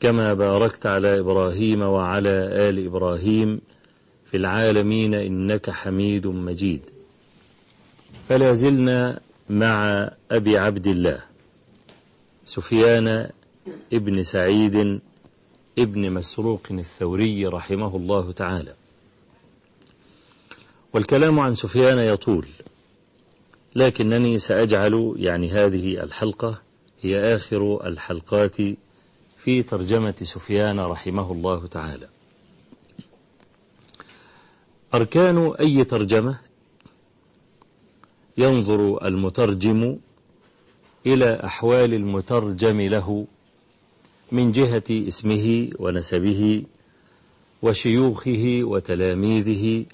كما باركت على إبراهيم وعلى آل إبراهيم في العالمين إنك حميد مجيد. فلا زلنا مع أبي عبد الله سفيان ابن سعيد ابن مسروق الثوري رحمه الله تعالى. والكلام عن سفيان يطول لكنني سأجعل يعني هذه الحلقة هي آخر الحلقات في ترجمة سفيان رحمه الله تعالى. أركان أي ترجمة؟ ينظر المترجم إلى أحوال المترجم له من جهة اسمه ونسبه وشيوخه وتلاميذه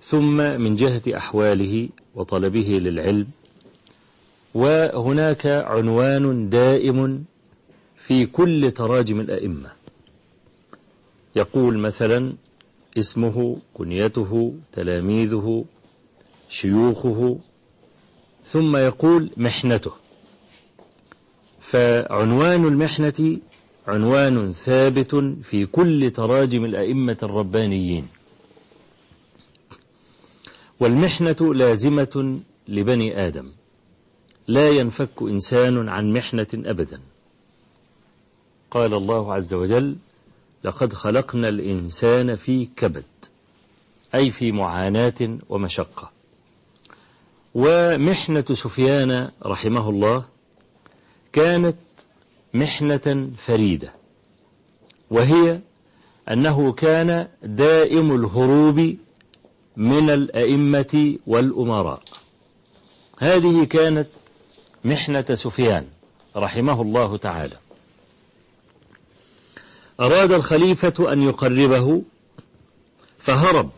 ثم من جهة أحواله وطلبه للعلم وهناك عنوان دائم في كل تراجم الأئمة. يقول مثلا اسمه كنيته تلاميذه شيوخه ثم يقول محنته. فعنوان المحنة عنوان ثابت في كل تراجم الأئمة الربانيين. والمحنة لازمة لبني آدم. لا ينفك إنسان عن محنة أبدا. قال الله عز وجل لقد خلقنا الإنسان في كبد أي في معاناة ومشقة. ومحنة سفيان رحمه الله كانت محنة فريدة وهي أنه كان دائم الهروب من الأئمة والأمراء. هذه كانت محنة سفيان رحمه الله تعالى. أراد الخليفة أن يقربه فهرب.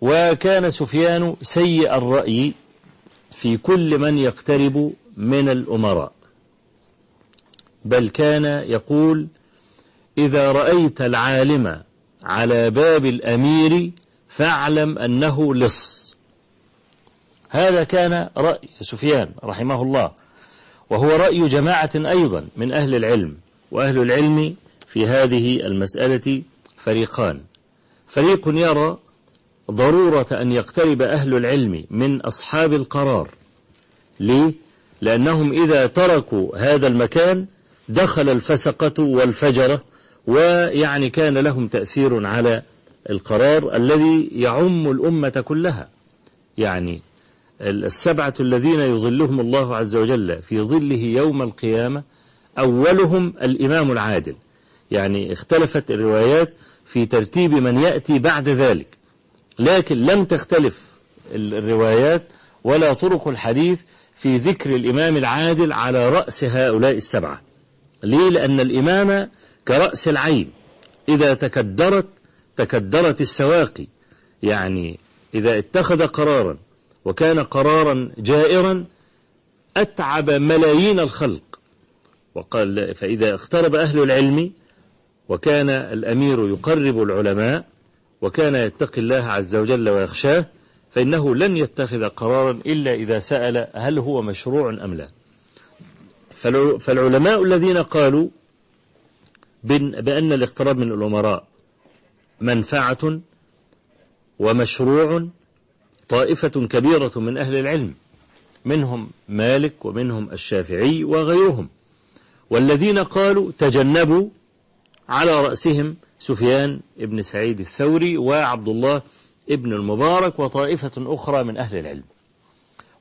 وكان سفيان سيء الرأي في كل من يقترب من الأمراء. بل كان يقول إذا رأيت العالم على باب الأمير فاعلم أنه لص. هذا كان رأي سفيان رحمه الله وهو رأي جماعة أيضا من أهل العلم. وأهل العلم في هذه المسألة فريقان فريق يرى ضرورة أن يقترب أهل العلم من أصحاب القرار ليه؟ لأنهم إذا تركوا هذا المكان دخل الفسقة والفجرة ويعني كان لهم تأثير على القرار الذي يعم الأمة كلها يعني السبعة الذين يظلهم الله عز وجل في ظله يوم القيامة أولهم الإمام العادل. يعني اختلفت الروايات في ترتيب من يأتي بعد ذلك. لكن لم تختلف الروايات ولا طرق الحديث في ذكر الإمام العادل على رأس هؤلاء السبعة. ليه؟ لأن الإمام كرأس العين. إذا تكدرت تكدرت السواقي. يعني إذا اتخذ قرارا وكان قرارا جائرا أتعب ملايين الخلق. وقال فإذا اقترب أهل العلم وكان الأمير يقرب العلماء وكان يتقي الله عز وجل ويخشاه فإنه لن يتخذ قرارا إلا إذا سأل هل هو مشروع أم لا. فالعلماء الذين قالوا بأن الاقتراب من الأمراء منفعة ومشروع طائفة كبيرة من أهل العلم منهم مالك ومنهم الشافعي وغيرهم. والذين قالوا تجنبوا على رأسهم سفيان بن سعيد الثوري وعبد الله ابن المبارك وطائفة أخرى من أهل العلم.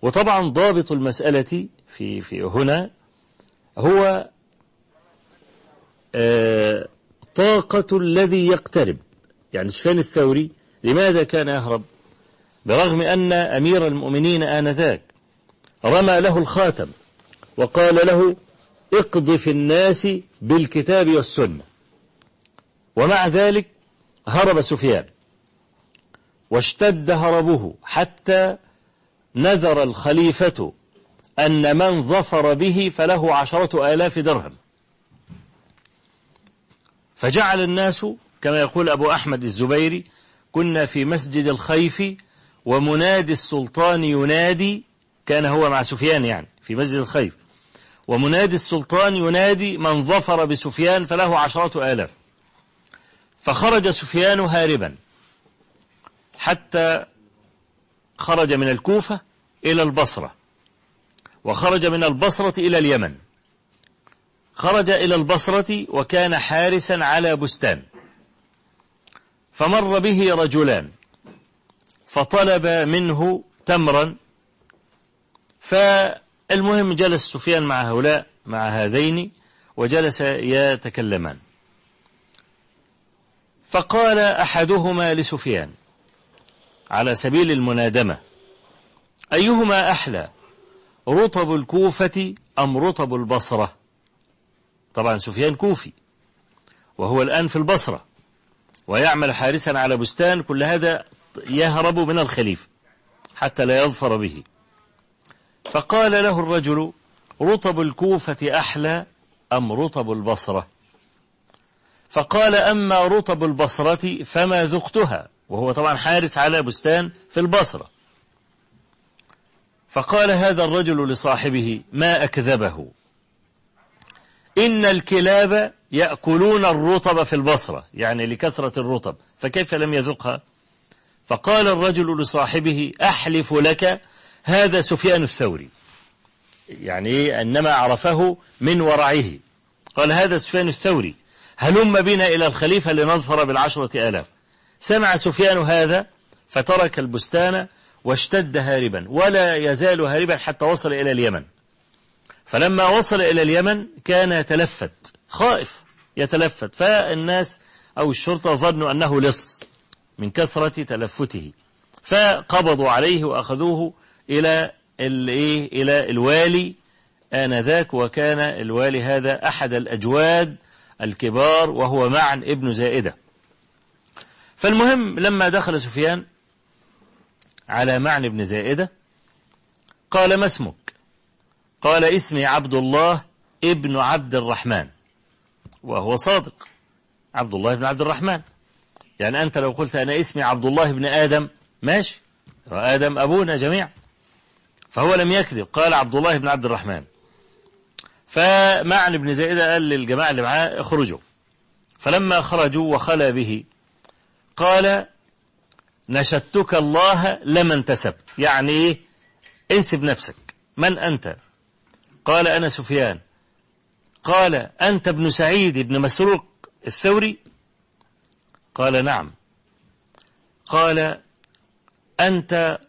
وطبعا ضابط المسألة في, في هنا هو آه طاقة الذي يقترب. يعني سفيان الثوري لماذا كان يهرب برغم أن أمير المؤمنين آنذاك رمى له الخاتم وقال له اقض في الناس بالكتاب والسنة. ومع ذلك هرب سفيان. واشتد هربه حتى نذر الخليفة أن من ظفر به فله عشرة آلاف درهم. فجعل الناس كما يقول أبو أحمد الزبيري كنا في مسجد الخيف ومنادي السلطان ينادي كان هو مع سفيان يعني في مسجد الخيف. ومنادي السلطان ينادي من ظفر بسفيان فله عشرة آلاف. فخرج سفيان هاربا. حتى خرج من الكوفة إلى البصرة. وخرج من البصرة إلى اليمن. خرج إلى البصرة وكان حارسا على بستان. فمر به رجلان. فطلب منه تمرا. فالمهم جلس سفيان مع هؤلاء مع هذين وجلس يتكلمان. فقال أحدهما لسفيان على سبيل المنادمة أيهما أحلى رطب الكوفة أم رطب البصرة؟ طبعا سفيان كوفي وهو الآن في البصرة ويعمل حارسا على بستان كل هذا يهرب من الخليفة حتى لا يظفر به. فقال له الرجل رطب الكوفة أحلى أم رطب البصرة؟ فقال أما رطب البصرة فما ذقتها وهو طبعا حارس على بستان في البصرة. فقال هذا الرجل لصاحبه ما أكذبه؟ إن الكلاب يأكلون الرطب في البصرة يعني لكثرة الرطب فكيف لم يذقها فقال الرجل لصاحبه أحلف لك هذا سفيان الثوري. يعني أنما عرفه من ورعه. قال هذا سفيان الثوري هلم بنا إلى الخليفة لنظفر بالعشرة آلاف. سمع سفيان هذا فترك البستان واشتد هاربا ولا يزال هاربا حتى وصل إلى اليمن. فلما وصل إلى اليمن كان يتلفت خائف يتلفت. فالناس أو الشرطة ظنوا أنه لص من كثرة تلفته. فقبضوا عليه وأخذوه إلى إلى الوالي آنذاك وكان الوالي هذا أحد الأجواد الكبار وهو معن ابن زائدة. فالمهم لما دخل سفيان على معن بن زائدة قال ما اسمك؟ قال اسمي عبد الله ابن عبد الرحمن. وهو صادق عبد الله بن عبد الرحمن. يعني أنت لو قلت أنا اسمي عبد الله بن آدم ماشي وآدم أبونا جميعا. فهو لم يكذب. قال عبد الله بن عبد الرحمن. فمعن بن زائدة قال للجماعة اللي معاه اخرجوا. فلما خرجوا وخلى به قال نشدتك الله لما انتسبت. يعني إيه؟ انسب نفسك. من أنت؟ قال أنا سفيان. قال أنت ابن سعيد بن مسروق الثوري؟ قال نعم. قال أنت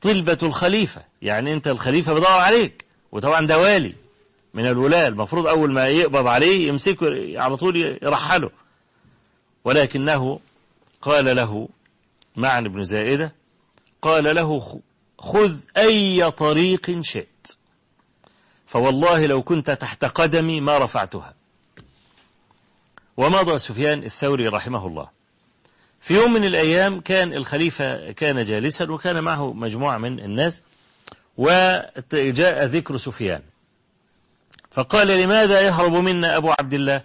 طلبة الخليفة. يعني أنت الخليفة بدور عليك وطبعا ده والي من الولاة المفروض أول ما يقبض عليه يمسكه على طول يرحله. ولكنه قال له معن بن زائدة قال له خذ أي طريق شئت. فوالله لو كنت تحت قدمي ما رفعتها. ومضى سفيان الثوري رحمه الله. في يوم من الأيام كان الخليفة كان جالسا وكان معه مجموعة من الناس وجاء ذكر سفيان. فقال لماذا يهرب منا أبو عبد الله؟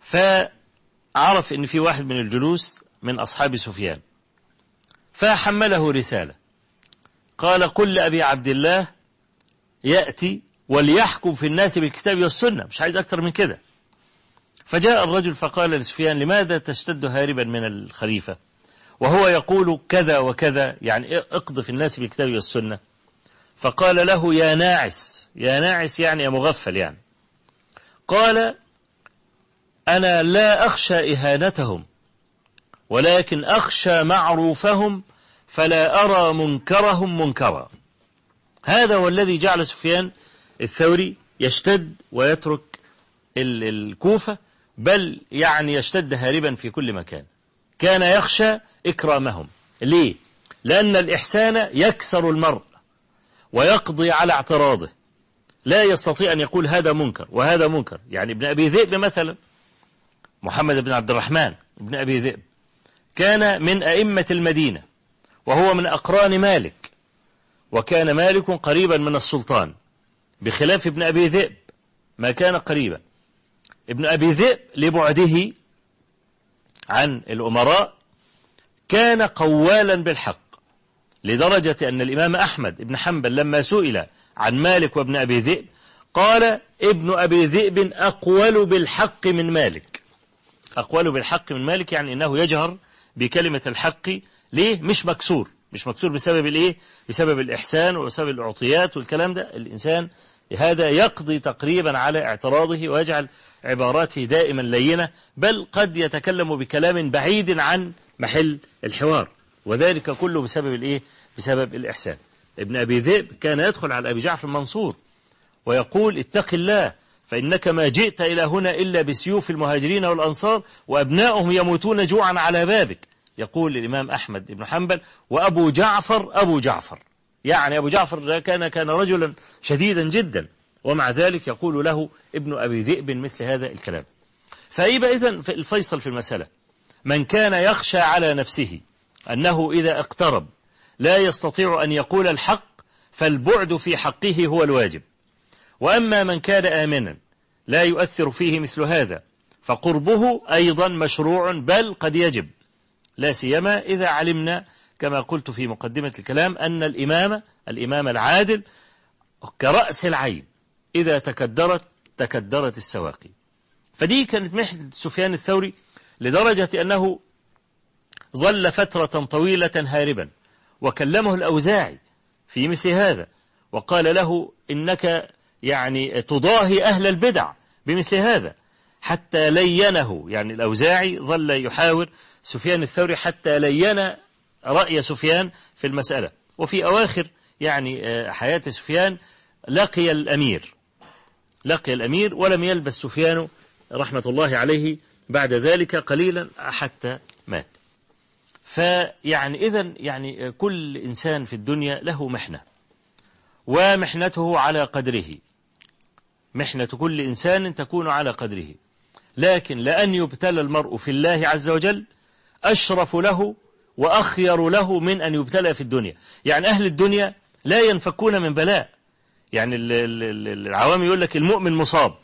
فعرف أن في واحد من الجلوس من أصحاب سفيان. فحمله رسالة. قال قل لأبي عبد الله يأتي وليحكم في الناس بالكتاب والسنة. مش عايز أكثر من كده. فجاء الرجل فقال لسفيان لماذا تشتد هاربا من الخليفة؟ وهو يقول كذا وكذا يعني اقض في الناس بالكتاب والسنة. فقال له يا ناعس يا ناعس يعني يا مغفل يعني. قال أنا لا أخشى إهانتهم ولكن أخشى معروفهم فلا أرى منكرهم منكرا. هذا هو الذي جعل سفيان الثوري يشتد ويترك الكوفة بل يعني يشتد هاربا في كل مكان. كان يخشى إكرامهم. ليه؟ لأن الإحسان يكسر المرء ويقضي على اعتراضه. لا يستطيع أن يقول هذا منكر وهذا منكر. يعني ابن أبي ذئب مثلا محمد بن عبد الرحمن ابن أبي ذئب كان من أئمة المدينة وهو من أقران مالك وكان مالك قريبا من السلطان. بخلاف ابن أبي ذئب ما كان قريبا. ابن أبي ذئب لبعده عن الأمراء كان قوالا بالحق لدرجة أن الإمام أحمد بن حنبل لما سئل عن مالك وابن أبي ذئب قال ابن أبي ذئب أقول بالحق من مالك. أقول بالحق من مالك يعني أنه يجهر بكلمة الحق ليه؟ مش مكسور مش مكسور بسبب الإيه؟ بسبب الإحسان وبسبب الأعطيات والكلام ده. الإنسان هذا يقضي تقريبا على اعتراضه ويجعل عباراته دائما لينة بل قد يتكلم بكلام بعيد عن محل الحوار وذلك كله بسبب الإيه؟ بسبب الإحسان. ابن أبي ذئب كان يدخل على أبي جعفر المنصور ويقول اتق الله فإنك ما جئت إلى هنا إلا بسيوف المهاجرين والأنصار وأبنائهم يموتون جوعا على بابك. يقول الإمام أحمد بن حنبل وأبو جعفر أبو جعفر. يعني أبو جعفر كان كان رجلا شديدا جدا ومع ذلك يقول له ابن أبي ذئب مثل هذا الكلام. فأيبا إذن الفيصل في المسألة؟ من كان يخشى على نفسه أنه إذا اقترب لا يستطيع أن يقول الحق فالبعد في حقه هو الواجب. وأما من كان آمنا لا يؤثر فيه مثل هذا فقربه أيضا مشروع بل قد يجب. لا سيما إذا علمنا كما قلت في مقدمة الكلام أن الإمام الإمام العادل كرأس العين إذا تكدرت تكدرت السواقي. فدي كانت محنة سفيان الثوري لدرجة أنه ظل فترة طويلة هاربا وكلمه الأوزاعي في مثل هذا وقال له إنك يعني تضاهي أهل البدع بمثل هذا حتى لينه. يعني الأوزاعي ظل يحاور سفيان الثوري حتى لين رأي سفيان في المسألة. وفي أواخر يعني آه، حياة سفيان لقي الأمير. لقي الأمير ولم يلبس سفيان رحمة الله عليه بعد ذلك قليلا حتى مات. فيعني إذا يعني كل إنسان في الدنيا له محنة. ومحنته على قدره. محنة كل إنسان تكون على قدره. لكن لأن يبتلى المرء في الله عز وجل أشرف له وأخير له من أن يبتلى في الدنيا. يعني أهل الدنيا لا ينفكون من بلاء. يعني العوام يقول لك المؤمن مصاب.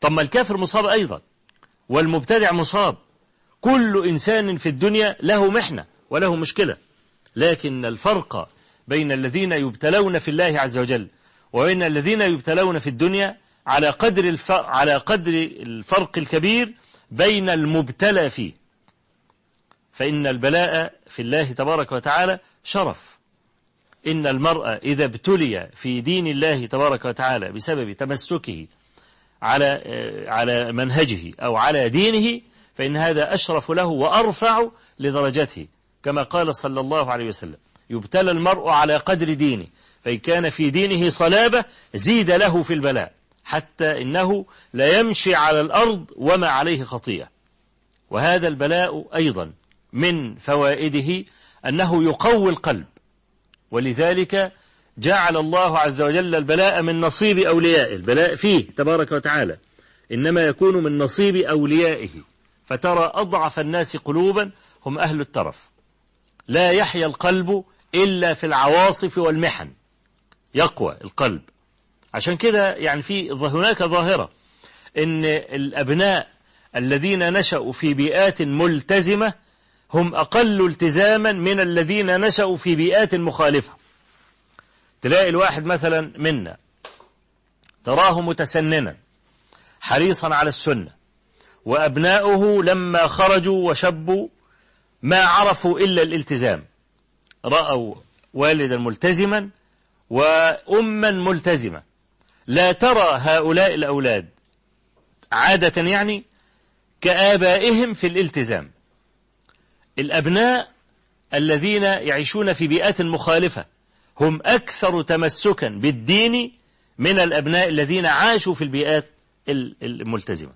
طب ما الكافر مصاب أيضا. والمبتدع مصاب. كل إنسان في الدنيا له محنة وله مشكلة. لكن الفرق بين الذين يبتلون في الله عز وجل وبين الذين يبتلون في الدنيا على قدر. على قدر الفرق الكبير بين المبتلى فيه. فإن البلاء في الله تبارك وتعالى شرف. إن المرء إذا ابتلي في دين الله تبارك وتعالى بسبب تمسكه على على منهجه أو على دينه فإن هذا أشرف له وأرفع لدرجته. كما قال صلى الله عليه وسلم يبتلى المرء على قدر دينه فإن كان في دينه صلابة زيد له في البلاء حتى إنه لا يمشي على الأرض وما عليه خطيئة. وهذا البلاء أيضا. من فوائده أنه يقوي القلب. ولذلك جعل الله عز وجل البلاء من نصيب أوليائه. البلاء فيه تبارك وتعالى. إنما يكون من نصيب أوليائه. فترى أضعف الناس قلوبا هم أهل الترف. لا يحيا القلب إلا في العواصف والمحن. يقوى القلب. عشان كده يعني في هناك ظاهرة إن الأبناء الذين نشأوا في بيئات ملتزمة هم أقل التزاما من الذين نشأوا في بيئات مخالفة. تلاقي الواحد مثلا منا تراه متسننا حريصا على السنة وأبناؤه لما خرجوا وشبوا ما عرفوا إلا الالتزام. رأوا والدا ملتزما وأما ملتزمة. لا ترى هؤلاء الأولاد عادة يعني كآبائهم في الالتزام. الأبناء الذين يعيشون في بيئات مخالفة هم أكثر تمسكا بالدين من الأبناء الذين عاشوا في البيئات الملتزمة.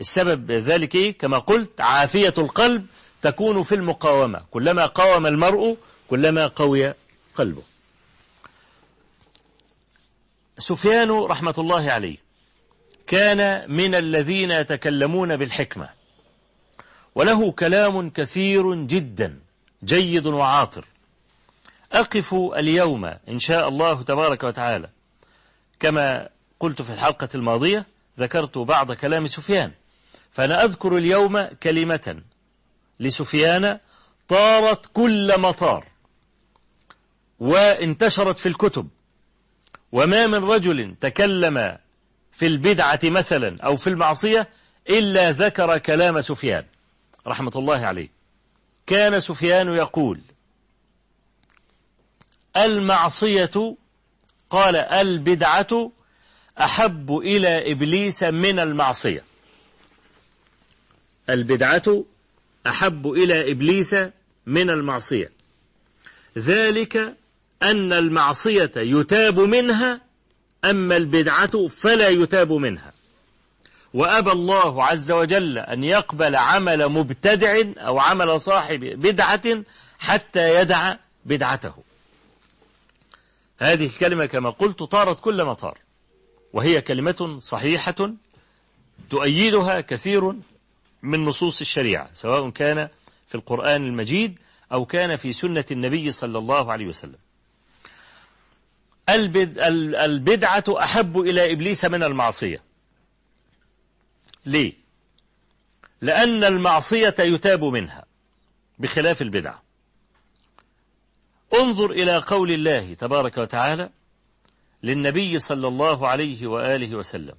السبب ذلك إيه؟ كما قلت عافية القلب تكون في المقاومة. كلما قاوم المرء كلما قوي قلبه. سفيان رحمة الله عليه كان من الذين يتكلمون بالحكمة. وله كلام كثير جدا جيد وعاطر. أقف اليوم إن شاء الله تبارك وتعالى. كما قلت في الحلقة الماضية ذكرت بعض كلام سفيان. فأنا أذكر اليوم كلمة لسفيان طارت كل مطار. وانتشرت في الكتب. وما من رجل تكلم في البدعة مثلا أو في المعصية إلا ذكر كلام سفيان. رحمة الله عليه. كان سفيان يقول المعصية قال البدعة أحب إلى إبليس من المعصية. البدعة أحب إلى إبليس من المعصية. ذلك أن المعصية يتاب منها أما البدعة فلا يتاب منها. وأبى الله عز وجل أن يقبل عمل مبتدع أو عمل صاحب بدعة حتى يدع بدعته. هذه الكلمة كما قلت طارت كل مطار وهي كلمة صحيحة تؤيدها كثير من نصوص الشريعة سواء كان في القرآن المجيد أو كان في سنة النبي صلى الله عليه وسلم. البدعة أحب إلى إبليس من المعصية. ليه؟ لأن المعصية يتاب منها بخلاف البدعة انظر إلى قول الله تبارك وتعالى للنبي صلى الله عليه وآله وسلم.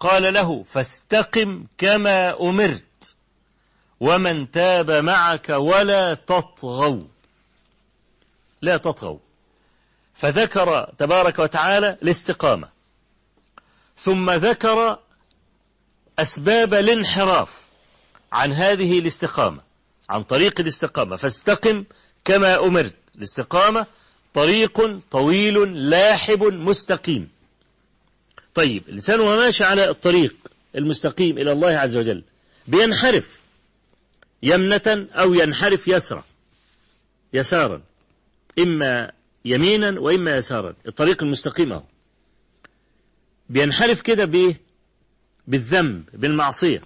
قال له فاستقم كما أمرت ومن تاب معك ولا تطغوا. لا تطغوا. فذكر تبارك وتعالى الاستقامة ثم ذكر أسباب الانحراف عن هذه الاستقامة عن طريق الاستقامة. فاستقم كما أمرت. الاستقامة طريق طويل لاحب مستقيم. طيب الإنسان وهو ماشي على الطريق المستقيم إلى الله عز وجل بينحرف. يمنة أو ينحرف يسرا يسارا. إما يمينا وإما يسارا. الطريق المستقيم أهو. بينحرف كده بإيه؟ بالذنب بالمعصية.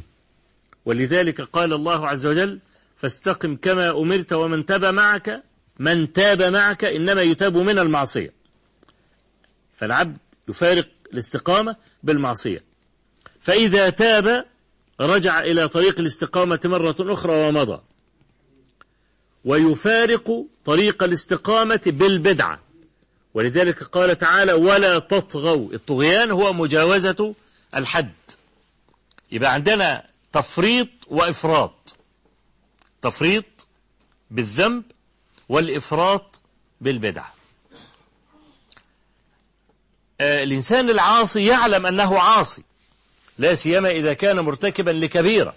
ولذلك قال الله عز وجل فاستقم كما أمرت ومن تاب معك من تاب معك إنما يتاب من المعصية. فالعبد يفارق الاستقامة بالمعصية. فإذا تاب رجع إلى طريق الاستقامة مرة أخرى ومضى. ويفارق طريق الاستقامة بالبدعة. ولذلك قال تعالى ولا تطغوا. الطغيان هو مجاوزة الحد. يبقى عندنا تفريط وإفراط. تفريط بالذنب والإفراط بالبدعة آه الإنسان العاصي يعلم أنه عاصي لا سيما إذا كان مرتكبا لكبيرة.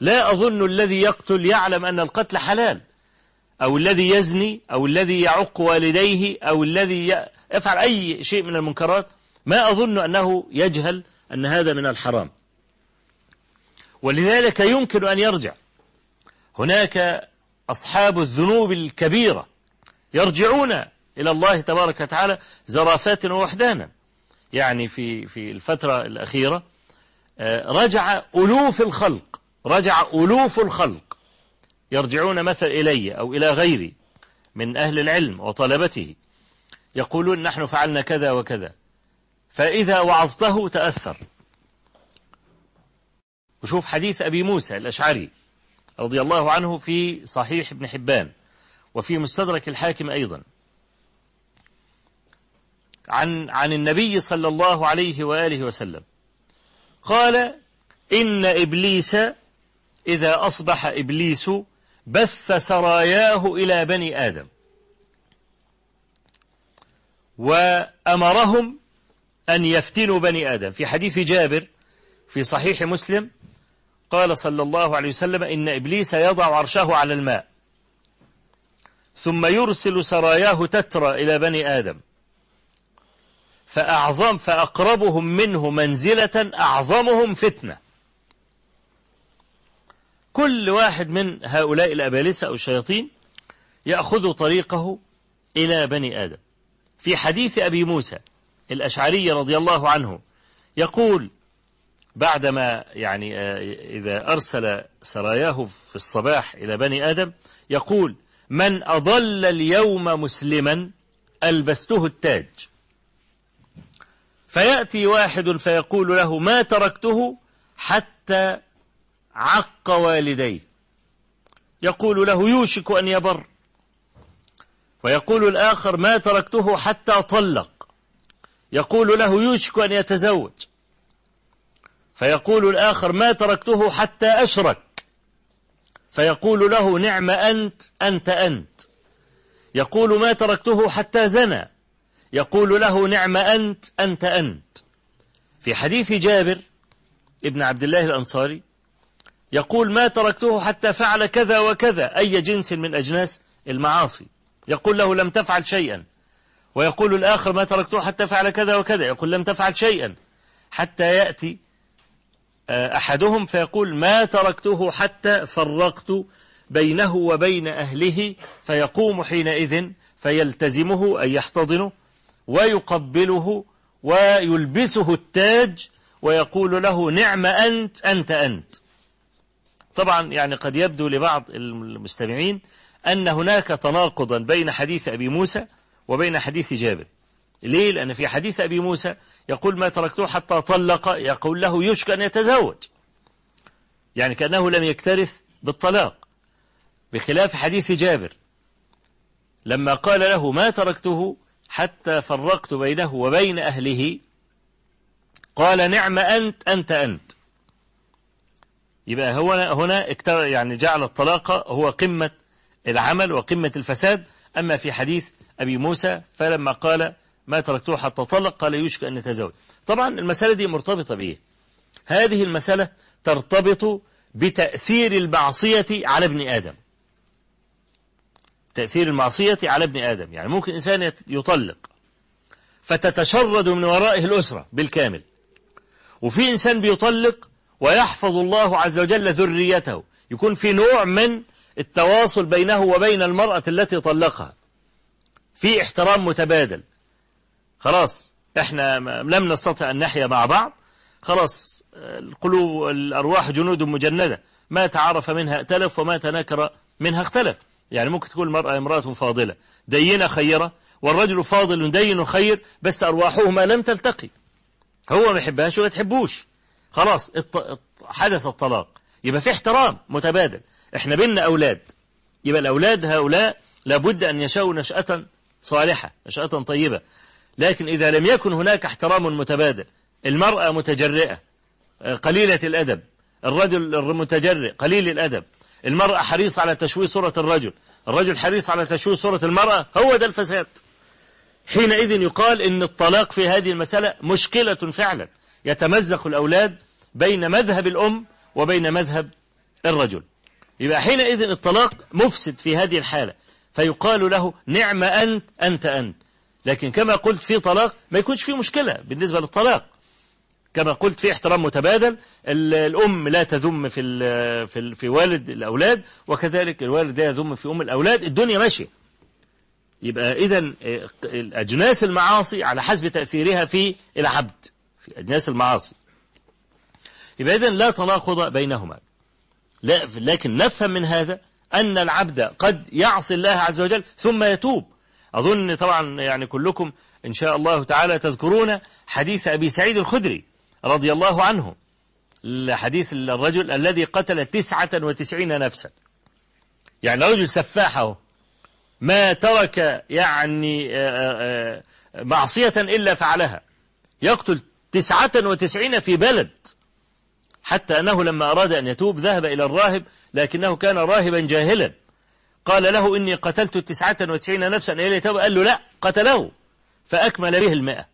لا أظن الذي يقتل يعلم أن القتل حلال أو الذي يزني أو الذي يعق والديه أو الذي يفعل أي شيء من المنكرات. ما أظن أنه يجهل أن هذا من الحرام. ولذلك يمكن أن يرجع. هناك أصحاب الذنوب الكبيرة يرجعون إلى الله تبارك وتعالى زرافات ووحدانا. يعني في في الفترة الأخيرة رجع ألوف الخلق رجع ألوف الخلق. يرجعون مثل إلي أو إلى غيري من أهل العلم وطلبته. يقولون نحن فعلنا كذا وكذا. فإذا وعظته تأثر. وشوف حديث أبي موسى الأشعري رضي الله عنه في صحيح ابن حبان وفي مستدرك الحاكم أيضا. عن عن النبي صلى الله عليه وآله وسلم. قال إن إبليس إذا أصبح إبليس بث سراياه إلى بني آدم. وأمرهم أن يفتنوا بني آدم. في حديث جابر في صحيح مسلم قال صلى الله عليه وسلم إن إبليس يضع عرشه على الماء ثم يرسل سراياه تترى إلى بني آدم. فأعظم فأقربهم منه منزلة أعظمهم فتنة. كل واحد من هؤلاء الأبالسة أو الشياطين يأخذ طريقه إلى بني آدم. في حديث أبي موسى الأشعري رضي الله عنه يقول بعدما يعني إذا أرسل سراياه في الصباح إلى بني آدم يقول من أضل اليوم مسلما ألبسته التاج. فيأتي واحد فيقول له ما تركته حتى عق والديه. يقول له يوشك أن يبر. ويقول الآخر ما تركته حتى طلق. يقول له يوشك أن يتزوج. فيقول الآخر ما تركته حتى أشرك. فيقول له نعم أنت أنت أنت. يقول ما تركته حتى زنى. يقول له نعم أنت أنت أنت. في حديث جابر ابن عبد الله الأنصاري يقول ما تركته حتى فعل كذا وكذا أي جنس من أجناس المعاصي. يقول له لم تفعل شيئا. ويقول الآخر ما تركته حتى فعل كذا وكذا. يقول لم تفعل شيئا. حتى يأتي أحدهم فيقول ما تركته حتى فرقت بينه وبين أهله فيقوم حينئذ فيلتزمه أن يحتضنه ويقبله ويلبسه التاج ويقول له نعم أنت أنت أنت. طبعا يعني قد يبدو لبعض المستمعين أن هناك تناقضا بين حديث أبي موسى وبين حديث جابر. ليه؟ لأن في حديث أبي موسى يقول ما تركته حتى طلق يقول له يشك أن يتزوج. يعني كأنه لم يكترث بالطلاق. بخلاف حديث جابر. لما قال له ما تركته حتى فرقت بينه وبين أهله قال نعم أنت أنت أنت. يبقى هو هنا يعني جعل الطلاق هو قمة العمل وقمة الفساد. أما في حديث أبي موسى فلما قال ما تركته حتى طلق قال يوشك أن يتزوج. طبعا المسألة دي مرتبطة بإيه؟ هذه المسألة ترتبط بتأثير المعصية على ابن آدم. تأثير المعصية على ابن آدم. يعني ممكن إنسان يطلق فتتشرد من ورائه الأسرة بالكامل. وفي إنسان بيطلق ويحفظ الله عز وجل ذريته. يكون في نوع من التواصل بينه وبين المرأة التي طلقها. في احترام متبادل. خلاص إحنا لم نستطع أن نحيا مع بعض. خلاص القلوب الأرواح جنود مجندة. ما تعرف منها ائتلف وما تناكر منها اختلف. يعني ممكن تكون المرأة امرأة فاضلة دينة خيرة والرجل فاضل دين خير بس أرواحهما لم تلتقي. هو ما يحبهاش وما تحبوش. خلاص حدث الطلاق. يبقى في احترام متبادل. إحنا بيننا أولاد. يبقى الأولاد هؤلاء لابد أن يشاءوا نشأة صالحة نشأة طيبة. لكن إذا لم يكن هناك احترام متبادل المرأة متجرئة قليلة الأدب الرجل المتجرئ قليل الأدب المرأة حريصة على تشويه صورة الرجل الرجل حريص على تشويه صورة المرأة هو ده الفساد. حينئذ يقال إن الطلاق في هذه المسألة مشكلة فعلا. يتمزق الأولاد بين مذهب الأم وبين مذهب الرجل. يبقى حينئذ الطلاق مفسد في هذه الحالة. فيقال له نعم أنت أنت أنت. لكن كما قلت في طلاق ما يكونش في مشكلة بالنسبة للطلاق. كما قلت في احترام متبادل الأم لا تذم في في في والد الأولاد وكذلك الوالد لا يذم في أم الأولاد الدنيا ماشية. يبقى إذا أجناس المعاصي على حسب تأثيرها في العبد في أجناس المعاصي. يبقى إذا لا تناقض بينهما. لا لكن نفهم من هذا أن العبد قد يعصي الله عز وجل ثم يتوب. أظن طبعا يعني كلكم إن شاء الله تعالى تذكرون حديث أبي سعيد الخدري رضي الله عنه حديث الرجل الذي قتل تسعة وتسعين نفسا. يعني رجل سفاحه ما ترك يعني آه، آه، آه، معصية إلا فعلها. يقتل تسعة وتسعين في بلد. حتى أنه لما أراد أن يتوب ذهب إلى الراهب لكنه كان راهبا جاهلا. قال له إني قتلت تسعة وتسعين نفسا. إلى توب قال له لا قتله. فأكمل به المئة.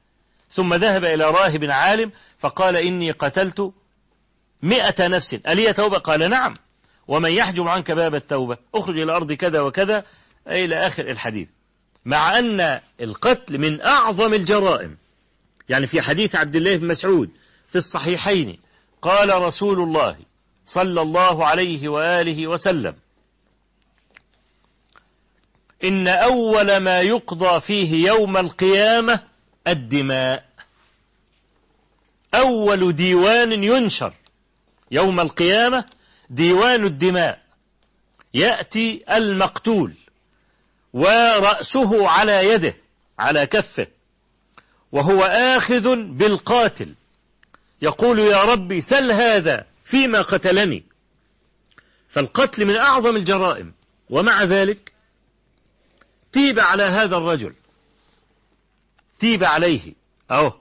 ثم ذهب إلى راهب عالم فقال إني قتلت مئة نفس. ألي توبة؟ قال نعم. ومن يحجم عنك باب التوبة؟ أخرج إلى أرض كذا وكذا. إلى آخر الحديث. مع أن القتل من أعظم الجرائم. يعني في حديث عبد الله بن مسعود في الصحيحين قال رسول الله صلى الله عليه وآله وسلم إن أول ما يقضى فيه يوم القيامة الدماء. أول ديوان ينشر يوم القيامة ديوان الدماء. يأتي المقتول ورأسه على يده على كفه وهو آخذ بالقاتل. يقول يا ربي سل هذا فيما قتلني. فالقتل من أعظم الجرائم ومع ذلك تيب على هذا الرجل. تيب عليه. أهو.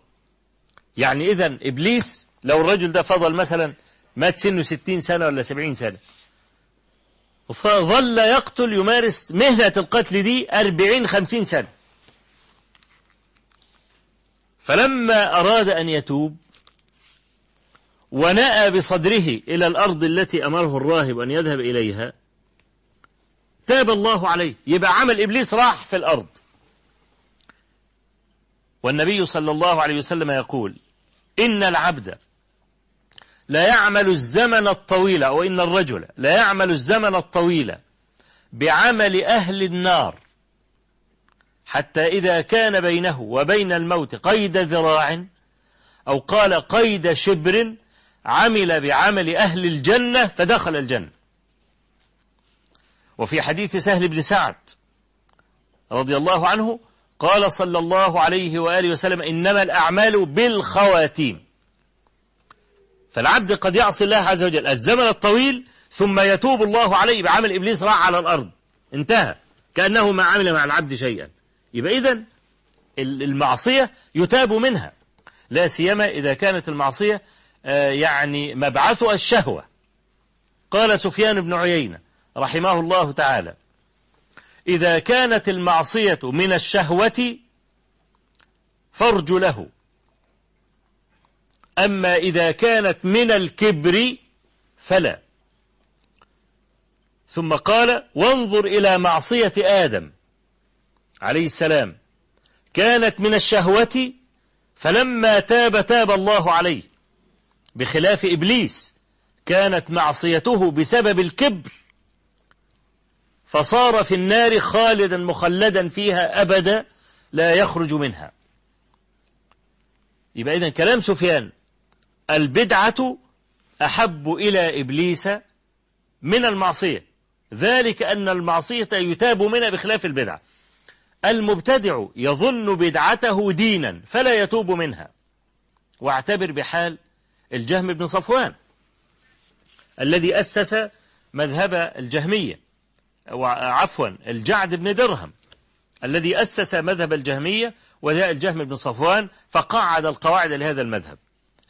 يعني إذا إبليس لو الرجل ده فضل مثلا مات سنه ستين سنة ولا سبعين سنة. فظل يقتل يمارس مهنة القتل دي أربعين خمسين سنة. فلما أراد أن يتوب ونأى بصدره إلى الأرض التي أمره الراهب أن يذهب إليها تاب الله عليه. يبقى عمل إبليس راح في الأرض. والنبي صلى الله عليه وسلم يقول إن العبد لا يعمل الزمن الطويل أو إن الرجل لا يعمل الزمن الطويل بعمل أهل النار حتى إذا كان بينه وبين الموت قيد ذراع أو قال قيد شبر عمل بعمل أهل الجنة فدخل الجنة. وفي حديث سهل بن سعد رضي الله عنه قال صلى الله عليه وآله وسلم إنما الأعمال بالخواتيم. فالعبد قد يعصي الله عز وجل الزمن الطويل ثم يتوب الله عليه بعمل إبليس راح على الأرض. انتهى. كأنه ما عمل مع العبد شيئا. يبقى إذن المعصية يتاب منها. لا سيما إذا كانت المعصية يعني مبعثها الشهوة. قال سفيان بن عيينة رحمه الله تعالى. إذا كانت المعصية من الشهوة فرج له. أما إذا كانت من الكبر فلا. ثم قال وانظر إلى معصية آدم عليه السلام. كانت من الشهوة فلما تاب تاب الله عليه. بخلاف إبليس كانت معصيته بسبب الكبر. فصار في النار خالدا مخلدا فيها أبدا لا يخرج منها. يبقى إذن كلام سفيان البدعة أحب إلى إبليس من المعصية. ذلك أن المعصية يتاب منها بخلاف البدعة المبتدع يظن بدعته دينا فلا يتوب منها. واعتبر بحال الجهم بن صفوان الذي أسس مذهب الجهمية. عفوا الجعد بن درهم الذي أسس مذهب الجهمية وجاء الجهم بن صفوان فقعد القواعد لهذا المذهب.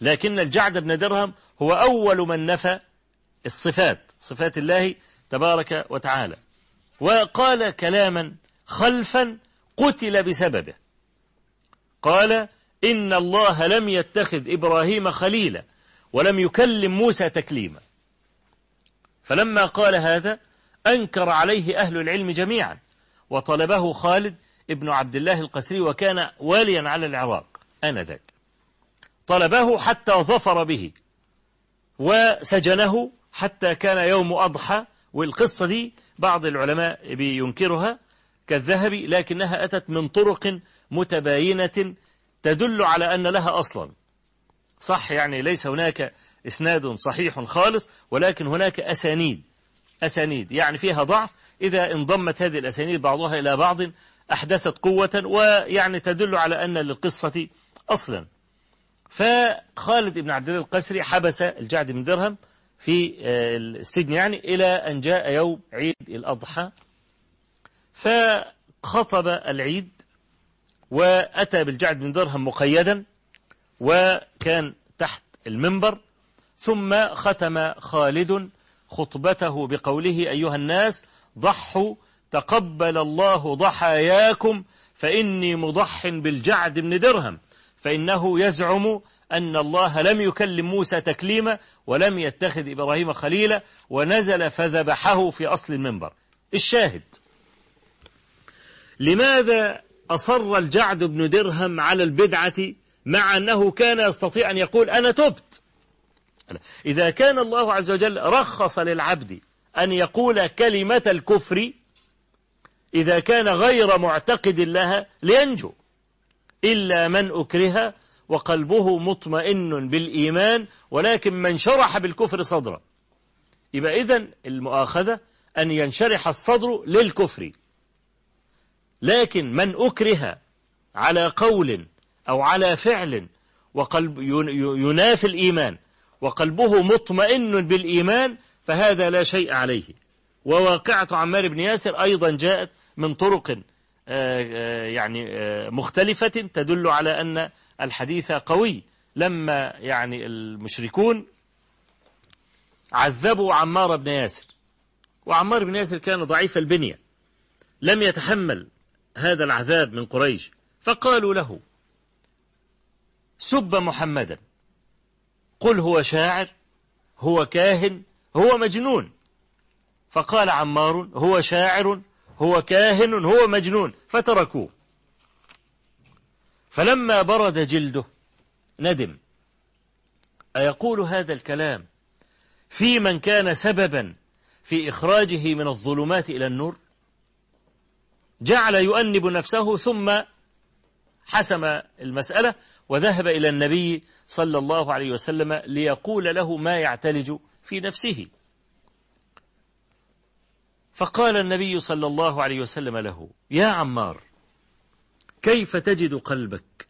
لكن الجعد بن درهم هو أول من نفى الصفات صفات الله تبارك وتعالى. وقال كلاما خلفا قتل بسببه. قال إن الله لم يتخذ إبراهيم خليلا ولم يكلم موسى تكليما. فلما قال هذا أنكر عليه أهل العلم جميعا. وطلبه خالد ابن عبد الله القسري وكان واليا على العراق آنذاك. طلبه حتى ظفر به وسجنه حتى كان يوم أضحى والقصة دي بعض العلماء بينكرها كالذهبي لكنها أتت من طرق متباينة تدل على أن لها أصلا. صح يعني ليس هناك إسناد صحيح خالص ولكن هناك أسانيد أسانيد يعني فيها ضعف. إذا انضمت هذه الأسانيد بعضها إلى بعض أحدثت قوة ويعني تدل على أن للقصة أصلا. فخالد بن عبد الله القسري حبس الجعد بن درهم في السجن يعني إلى أن جاء يوم عيد الأضحى. فخطب العيد وأتى بالجعد بن درهم مقيدا وكان تحت المنبر. ثم ختم خالد خطبته بقوله أيها الناس ضحوا تقبل الله ضحاياكم فإني مضح بالجعد بن درهم فإنه يزعم أن الله لم يكلم موسى تكليما ولم يتخذ إبراهيم خليلا ونزل فذبحه في أصل المنبر. الشاهد. لماذا أصر الجعد بن درهم على البدعة مع أنه كان يستطيع أن يقول أنا تبت؟ إذا كان الله عز وجل رخص للعبد أن يقول كلمة الكفر إذا كان غير معتقد لها لينجو إلا من أكره وقلبه مطمئن بالإيمان ولكن من شرح بالكفر صدرا. يبقى إذن المؤاخذة أن ينشرح الصدر للكفر. لكن من أكره على قول أو على فعل وقلب ينافي الإيمان وقلبه مطمئن بالإيمان فهذا لا شيء عليه. وواقعة عمار بن ياسر أيضا جاءت من طرق آه، آه، يعني آه، مختلفة تدل على أن الحديث قوي. لما يعني المشركون عذبوا عمار بن ياسر وعمار بن ياسر كان ضعيف البنية لم يتحمل هذا العذاب من قريش فقالوا له سب محمدا. قل هو شاعر هو كاهن هو مجنون. فقال عمار هو شاعر هو كاهن هو مجنون. فتركوه. فلما برد جلده ندم. أيقول هذا الكلام في من كان سببا في إخراجه من الظلمات إلى النور؟ جعل يؤنب نفسه ثم حسم المسألة وذهب إلى النبي صلى الله عليه وسلم ليقول له ما يعتلج في نفسه. فقال النبي صلى الله عليه وسلم له يا عمار كيف تجد قلبك؟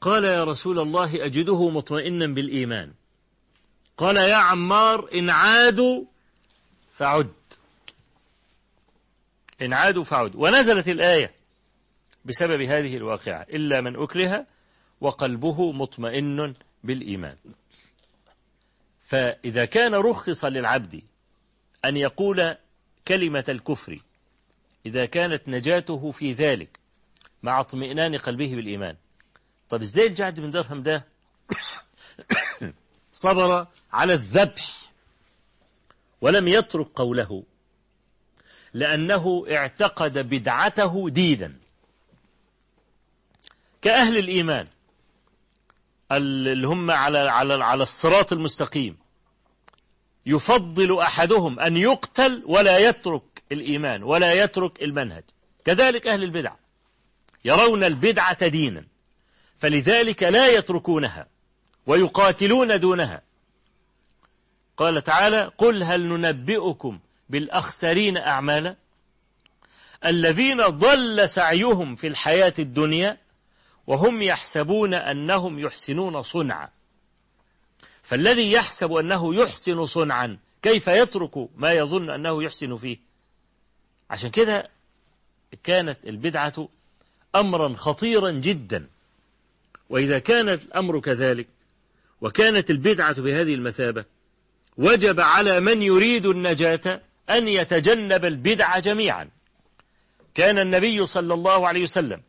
قال يا رسول الله أجده مطمئنا بالإيمان. قال يا عمار إن عادوا فعد. إن عادوا فعد. ونزلت الآية بسبب هذه الواقعة إلا من أكره وقلبه مطمئن بالإيمان. فإذا كان رخص للعبد أن يقول كلمة الكفر إذا كانت نجاته في ذلك مع اطمئنان قلبه بالإيمان. طب إزاي الجعد بن درهم ده صبر على الذبح ولم يترك قوله لأنه اعتقد بدعته دينا. كأهل الإيمان اللي هم على على على الصراط المستقيم. يفضل أحدهم أن يقتل ولا يترك الإيمان ولا يترك المنهج. كذلك أهل البدع. يرون البدعة دينا. فلذلك لا يتركونها ويقاتلون دونها. قال تعالى قل هل ننبئكم بالأخسرين أعمالا؟ الذين ضل سعيهم في الحياة الدنيا وهم يحسبون أنهم يحسنون صنعا. فالذي يحسب أنه يحسن صنعا كيف يترك ما يظن أنه يحسن فيه؟ عشان كده كانت البدعة أمرا خطيرا جدا. وإذا كان الأمر كذلك وكانت البدعة بهذه المثابة وجب على من يريد النجاة أن يتجنب البدع جميعا. كان النبي صلى الله عليه وسلم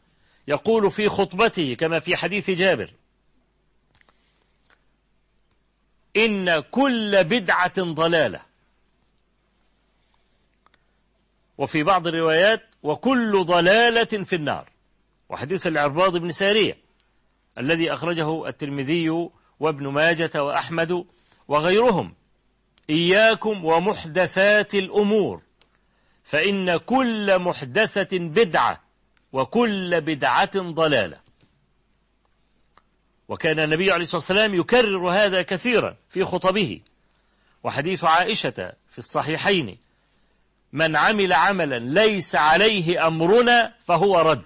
يقول في خطبته كما في حديث جابر إن كل بدعة ضلالة. وفي بعض الروايات وكل ضلالة في النار. وحديث العرباض بن سارية الذي أخرجه الترمذي وابن ماجة وأحمد وغيرهم. إياكم ومحدثات الأمور فإن كل محدثة بدعة. وكل بدعة ضلالة. وكان النبي عليه الصلاة والسلام يكرر هذا كثيرا في خطبه. وحديث عائشة في الصحيحين من عمل عملا ليس عليه أمرنا فهو رد.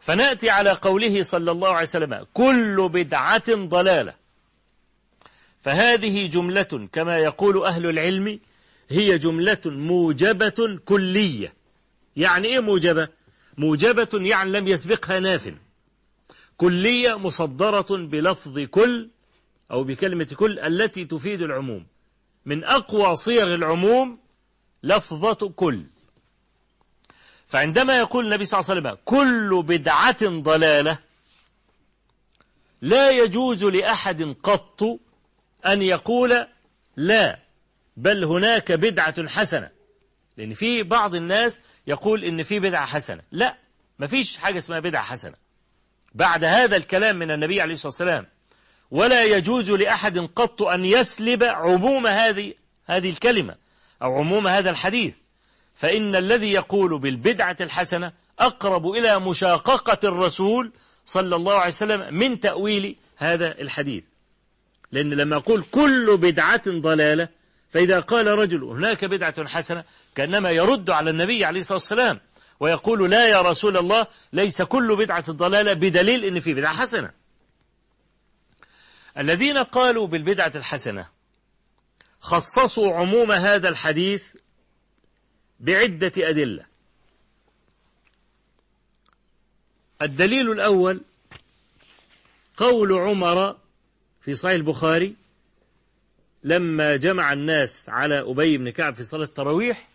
فنأتي على قوله صلى الله عليه وسلم كل بدعة ضلالة. فهذه جملة كما يقول أهل العلم هي جملة موجبة كلية. يعني إيه موجبة؟ موجبة يعني لم يسبقها ناف. كلية مصدرة بلفظ كل أو بكلمة كل التي تفيد العموم. من أقوى صيغ العموم لفظة كل. فعندما يقول النبي صلى الله عليه وسلم كل بدعة ضلالة لا يجوز لأحد قط أن يقول لا بل هناك بدعة حسنة. لأن في بعض الناس يقول إن في بدعة حسنة. لا ما فيش حاجة اسمها بدعة حسنة. بعد هذا الكلام من النبي عليه الصلاة والسلام ولا يجوز لأحد قط أن يسلب عموم هذه هذه الكلمة أو عموم هذا الحديث. فإن الذي يقول بالبدعة الحسنة أقرب إلى مشاققة الرسول صلى الله عليه وسلم من تأويل هذا الحديث. لأن لما يقول كل بدعة ضلالة فإذا قال رجل هناك بدعة حسنة كأنما يرد على النبي عليه الصلاة والسلام ويقول لا يا رسول الله ليس كل بدعة ضلالة بدليل أن في بدعة حسنة. الذين قالوا بالبدعة الحسنة خصصوا عموم هذا الحديث بعدة أدلة. الدليل الأول قول عمر في صحيح البخاري لما جمع الناس على أبي بن كعب في صلاة التراويح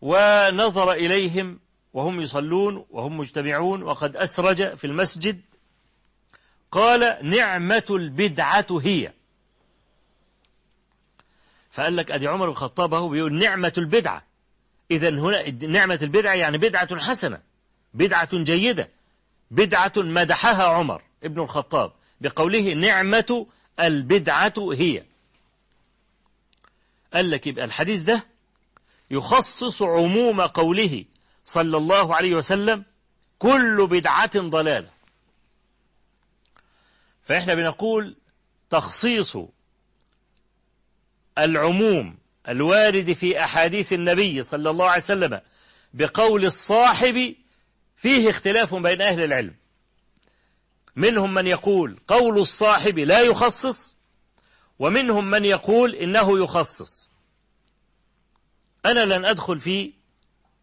ونظر إليهم وهم يصلون وهم مجتمعون وقد أسرج في المسجد قال نعمة البدعة هي. فقال لك أدي عمر الخطاب أهو بيقول نعمة البدعة. إذا هنا نعمة البدعة يعني بدعة حسنة بدعة جيدة بدعة مدحها عمر ابن الخطاب بقوله نعمة البدعة هي. قال لك يبقى الحديث ده يخصص عموم قوله صلى الله عليه وسلم كل بدعة ضلالة. فإحنا بنقول تخصيص العموم الوارد في أحاديث النبي صلى الله عليه وسلم بقول الصاحب فيه اختلاف بين أهل العلم. منهم من يقول قول الصاحب لا يخصص ومنهم من يقول إنه يخصص. أنا لن أدخل في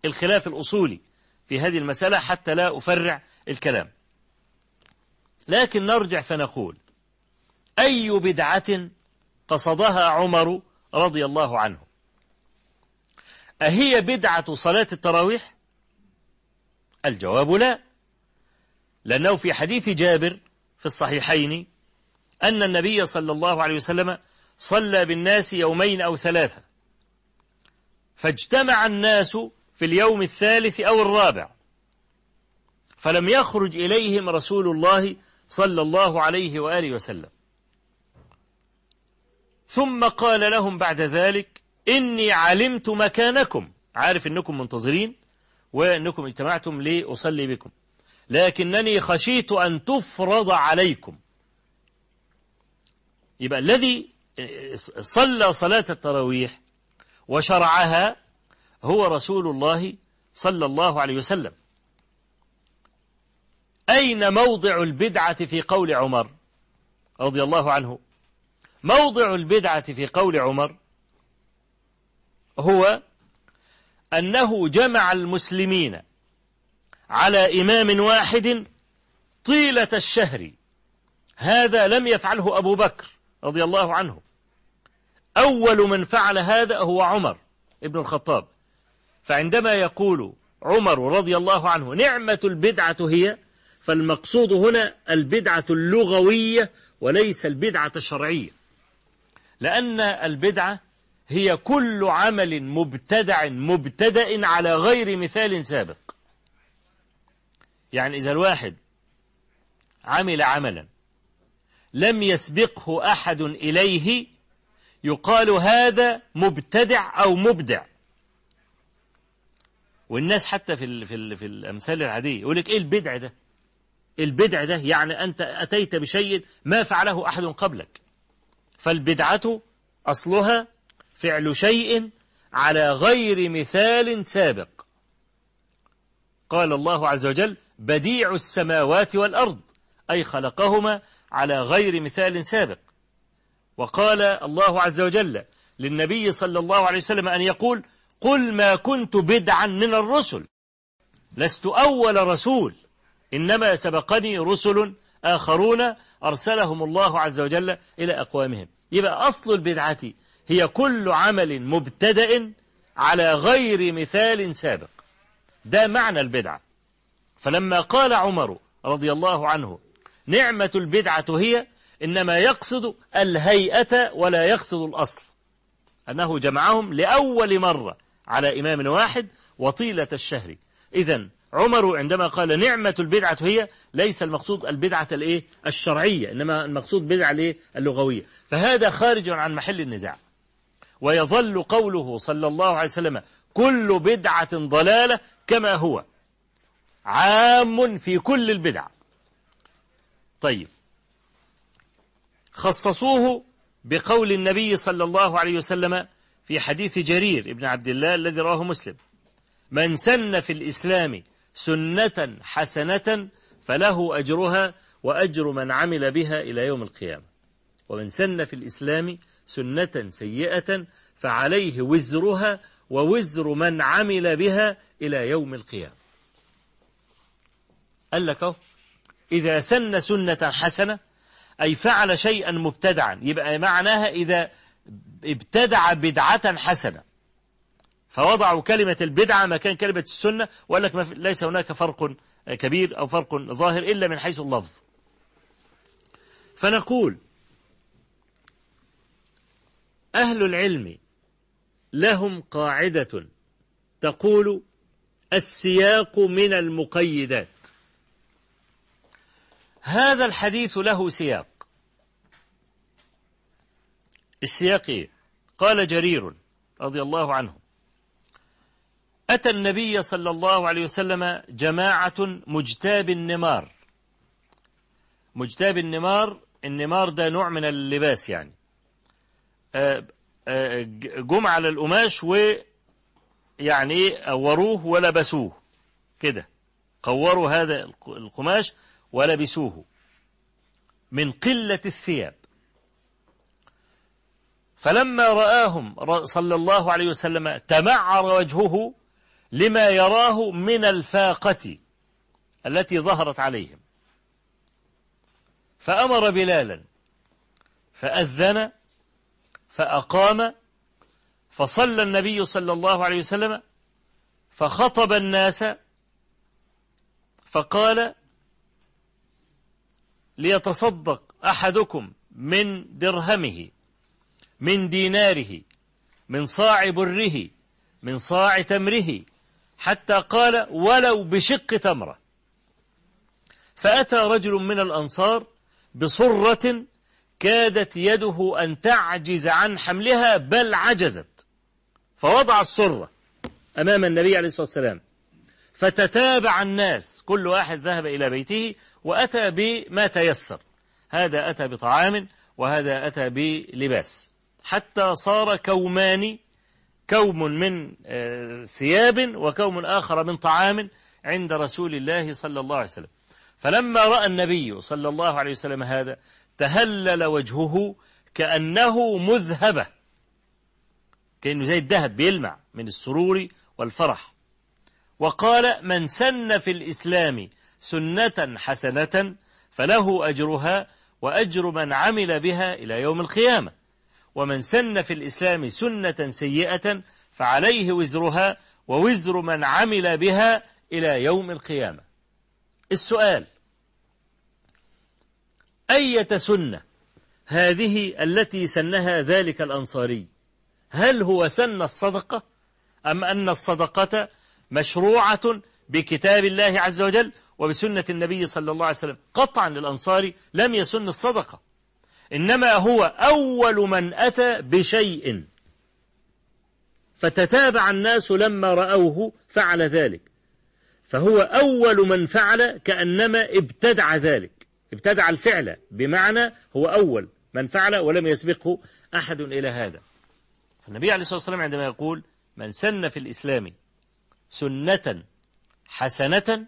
الخلاف الأصولي في هذه المسألة حتى لا أفرع الكلام. لكن نرجع فنقول أي بدعة قصدها عمر رضي الله عنه؟ أهي بدعة صلاة التراويح؟ الجواب لا. لأنه في حديث جابر في الصحيحين أن النبي صلى الله عليه وسلم صلى بالناس يومين أو ثلاثة. فاجتمع الناس في اليوم الثالث أو الرابع. فلم يخرج إليهم رسول الله صلى الله عليه وآله وسلم. ثم قال لهم بعد ذلك إني علمت مكانكم. عارف أنكم منتظرين وأنكم اجتمعتم لأصلي بكم. لكنني خشيت أن تفرض عليكم. يبقى الذي صلى صلاة التراويح وشرعها هو رسول الله صلى الله عليه وسلم. أين موضع البدعة في قول عمر رضي الله عنه؟ موضع البدعة في قول عمر هو أنه جمع المسلمين على إمام واحد طيلة الشهر. هذا لم يفعله أبو بكر. رضي الله عنه. أول من فعل هذا هو عمر ابن الخطاب. فعندما يقول عمر رضي الله عنه نعمة البدعة هي فالمقصود هنا البدعة اللغوية وليس البدعة الشرعية. لأن البدعة هي كل عمل مبتدع مبتدأ على غير مثال سابق. يعني إذا الواحد عمل عملا لم يسبقه أحد إليه يقال هذا مبتدع أو مبدع. والناس حتى في في في الأمثال العادية يقول لك إيه البدع ده؟ البدع ده يعني أنت أتيت بشيء ما فعله أحد قبلك. فالبدعة أصلها فعل شيء على غير مثال سابق. قال الله عز وجل بديع السماوات والأرض أي خلقهما على غير مثال سابق. وقال الله عز وجل للنبي صلى الله عليه وسلم أن يقول قل ما كنت بدعا من الرسل لست أول رسول إنما سبقني رسل آخرون أرسلهم الله عز وجل إلى أقوامهم. يبقى أصل البدعة هي كل عمل مبتدأ على غير مثال سابق. ده معنى البدعة. فلما قال عمر رضي الله عنه نعمة البدعة هي إنما يقصد الهيئة ولا يقصد الأصل. أنه جمعهم لأول مرة على إمام واحد وطيلة الشهر. إذا عمر عندما قال نعمة البدعة هي ليس المقصود البدعة الإيه؟ الشرعية إنما المقصود بدعة الإيه؟ اللغوية. فهذا خارج عن محل النزاع. ويظل قوله صلى الله عليه وسلم كل بدعة ضلالة كما هو. عام في كل البدع. طيب. خصصوه بقول النبي صلى الله عليه وسلم في حديث جرير ابن عبد الله الذي رواه مسلم. من سن في الإسلام سنة حسنة فله أجرها وأجر من عمل بها إلى يوم القيامة. ومن سن في الإسلام سنة سيئة فعليه وزرها ووزر من عمل بها إلى يوم القيامة. قال لك أهو إذا سن سنة حسنة أي فعل شيئا مبتدعا يبقى معناها إذا ابتدع بدعة حسنة. فوضعوا كلمة البدعة مكان كلمة السنة وقال لك ليس هناك فرق كبير أو فرق ظاهر إلا من حيث اللفظ. فنقول أهل العلم لهم قاعدة تقول السياق من المقيدات. هذا الحديث له سياق. السياق إيه؟ قال جرير رضي الله عنه أتى النبي صلى الله عليه وسلم جماعة مجتاب النمار. مجتاب النمار النمار ده نوع من اللباس يعني. آه، آه، جم على القماش ويعني إيه وروه ولبسوه كده. قوروا هذا القماش ولبسوه من قلة الثياب. فلما رآهم صلى الله عليه وسلم تمعر وجهه لما يراه من الفاقة التي ظهرت عليهم. فأمر بلالا فأذن فأقام فصلى النبي صلى الله عليه وسلم فخطب الناس فقال ليتصدق أحدكم من درهمه من ديناره من صاع بره من صاع تمره حتى قال ولو بشق تمرة. فأتى رجل من الأنصار بصرة كادت يده أن تعجز عن حملها بل عجزت. فوضع الصرة أمام النبي عليه الصلاة والسلام. فتتابع الناس كل واحد ذهب إلى بيته وأتى بما تيسر. هذا أتى بطعام وهذا أتى بلباس. حتى صار كومان كوم من آه، ثياب وكوم آخر من طعام عند رسول الله صلى الله عليه وسلم. فلما رأى النبي صلى الله عليه وسلم هذا تهلل وجهه كأنه مذهبة. كأنه زي الذهب بيلمع من السرور والفرح. وقال من سن في الإسلام سنة حسنة فله أجرها وأجر من عمل بها إلى يوم القيامة ومن سن في الإسلام سنة سيئة فعليه وزرها ووزر من عمل بها إلى يوم القيامة السؤال أية سنة هذه التي سنها ذلك الأنصاري هل هو سن الصدقة أم أن الصدقة مشروعة بكتاب الله عز وجل وبسنة النبي صلى الله عليه وسلم قطعا للأنصاري لم يسن الصدقة. إنما هو أول من أتى بشيء. فتتابع الناس لما رأوه فعل ذلك. فهو أول من فعل كأنما ابتدع ذلك. ابتدع الفعل بمعنى هو أول من فعل ولم يسبقه أحد إلى هذا. فالنبي عليه الصلاة والسلام عندما يقول من سن في الإسلام سنة حسنة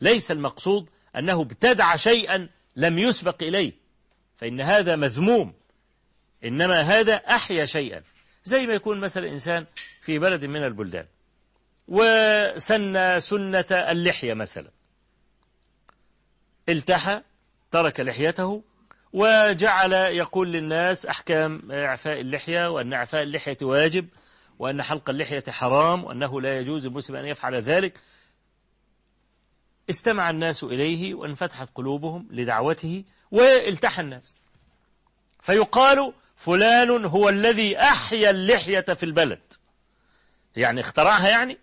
ليس المقصود أنه ابتدع شيئا لم يسبق إليه. فإن هذا مذموم. إنما هذا أحيا شيئا. زي ما يكون مثلا إنسان في بلد من البلدان. وسن سنة اللحية مثلا. التحى ترك لحيته وجعل يقول للناس أحكام إعفاء اللحية وأن إعفاء اللحية واجب وأن حلق اللحية حرام وأنه لا يجوز المسلم أن يفعل ذلك. استمع الناس إليه وانفتحت قلوبهم لدعوته والتحى الناس. فيقال فلان هو الذي أحيا اللحية في البلد. يعني اخترعها يعني؟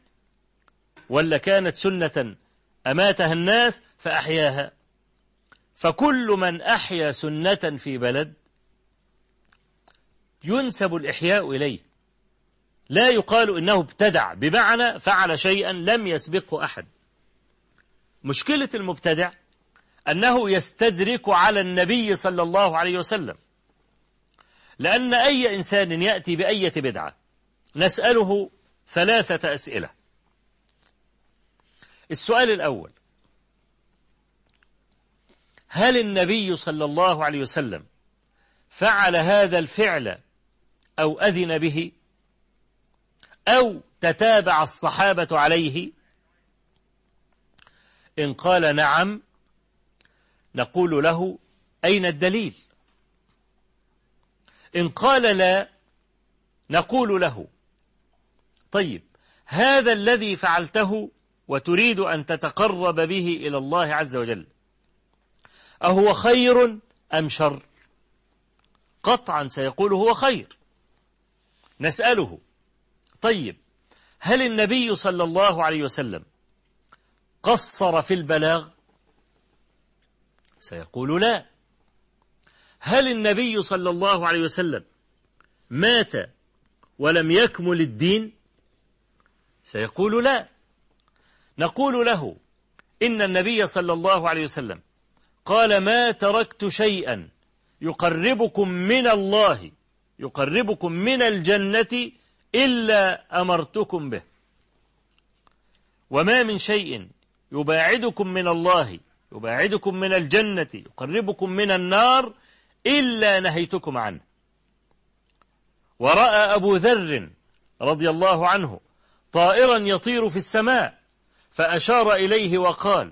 ولا كانت سنة أماتها الناس فأحياها. فكل من أحيا سنة في بلد ينسب الإحياء إليه. لا يقال إنه ابتدع. بمعنى فعل شيئا لم يسبقه أحد. مشكلة المبتدع أنه يستدرك على النبي صلى الله عليه وسلم. لأن أي إنسان يأتي بأية بدعة نسأله ثلاثة أسئلة. السؤال الأول هل النبي صلى الله عليه وسلم فعل هذا الفعل أو أذن به؟ أو تتابع الصحابة عليه؟ إن قال نعم نقول له أين الدليل؟ إن قال لا نقول له. طيب هذا الذي فعلته وتريد أن تتقرب به إلى الله عز وجل أهو خير أم شر؟ قطعا سيقول هو خير. نسأله. طيب هل النبي صلى الله عليه وسلم قصر في البلاغ؟ سيقول لا. هل النبي صلى الله عليه وسلم مات ولم يكمل الدين؟ سيقول لا. نقول له إن النبي صلى الله عليه وسلم قال ما تركت شيئا يقربكم من الله يقربكم من الجنة إلا أمرتكم به. وما من شيء يباعدكم من الله يباعدكم من الجنة يقربكم من النار إلا نهيتكم عنه. ورأى أبو ذر رضي الله عنه طائرا يطير في السماء فأشار إليه وقال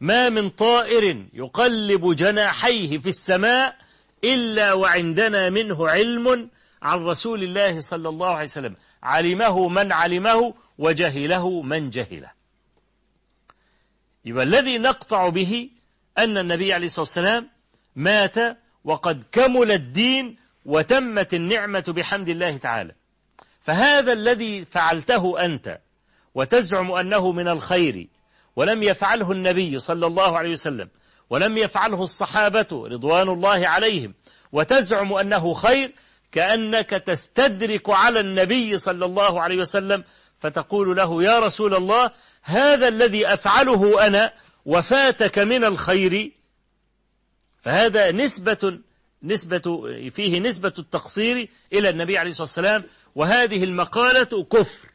ما من طائر يقلب جناحيه في السماء إلا وعندنا منه علم عن رسول الله صلى الله عليه وسلم. علمه من علمه وجهله من جهله. يبقى الذي نقطع به أن النبي عليه الصلاة والسلام مات وقد كمل الدين وتمت النعمة بحمد الله تعالى. فهذا الذي فعلته أنت وتزعم أنه من الخير ولم يفعله النبي صلى الله عليه وسلم ولم يفعله الصحابة رضوان الله عليهم وتزعم أنه خير كأنك تستدرك على النبي صلى الله عليه وسلم فتقول له يا رسول الله هذا الذي أفعله أنا وفاتك من الخير فهذا نسبة نسبة فيه نسبة التقصير إلى النبي عليه الصلاة والسلام وهذه المقالة كفر.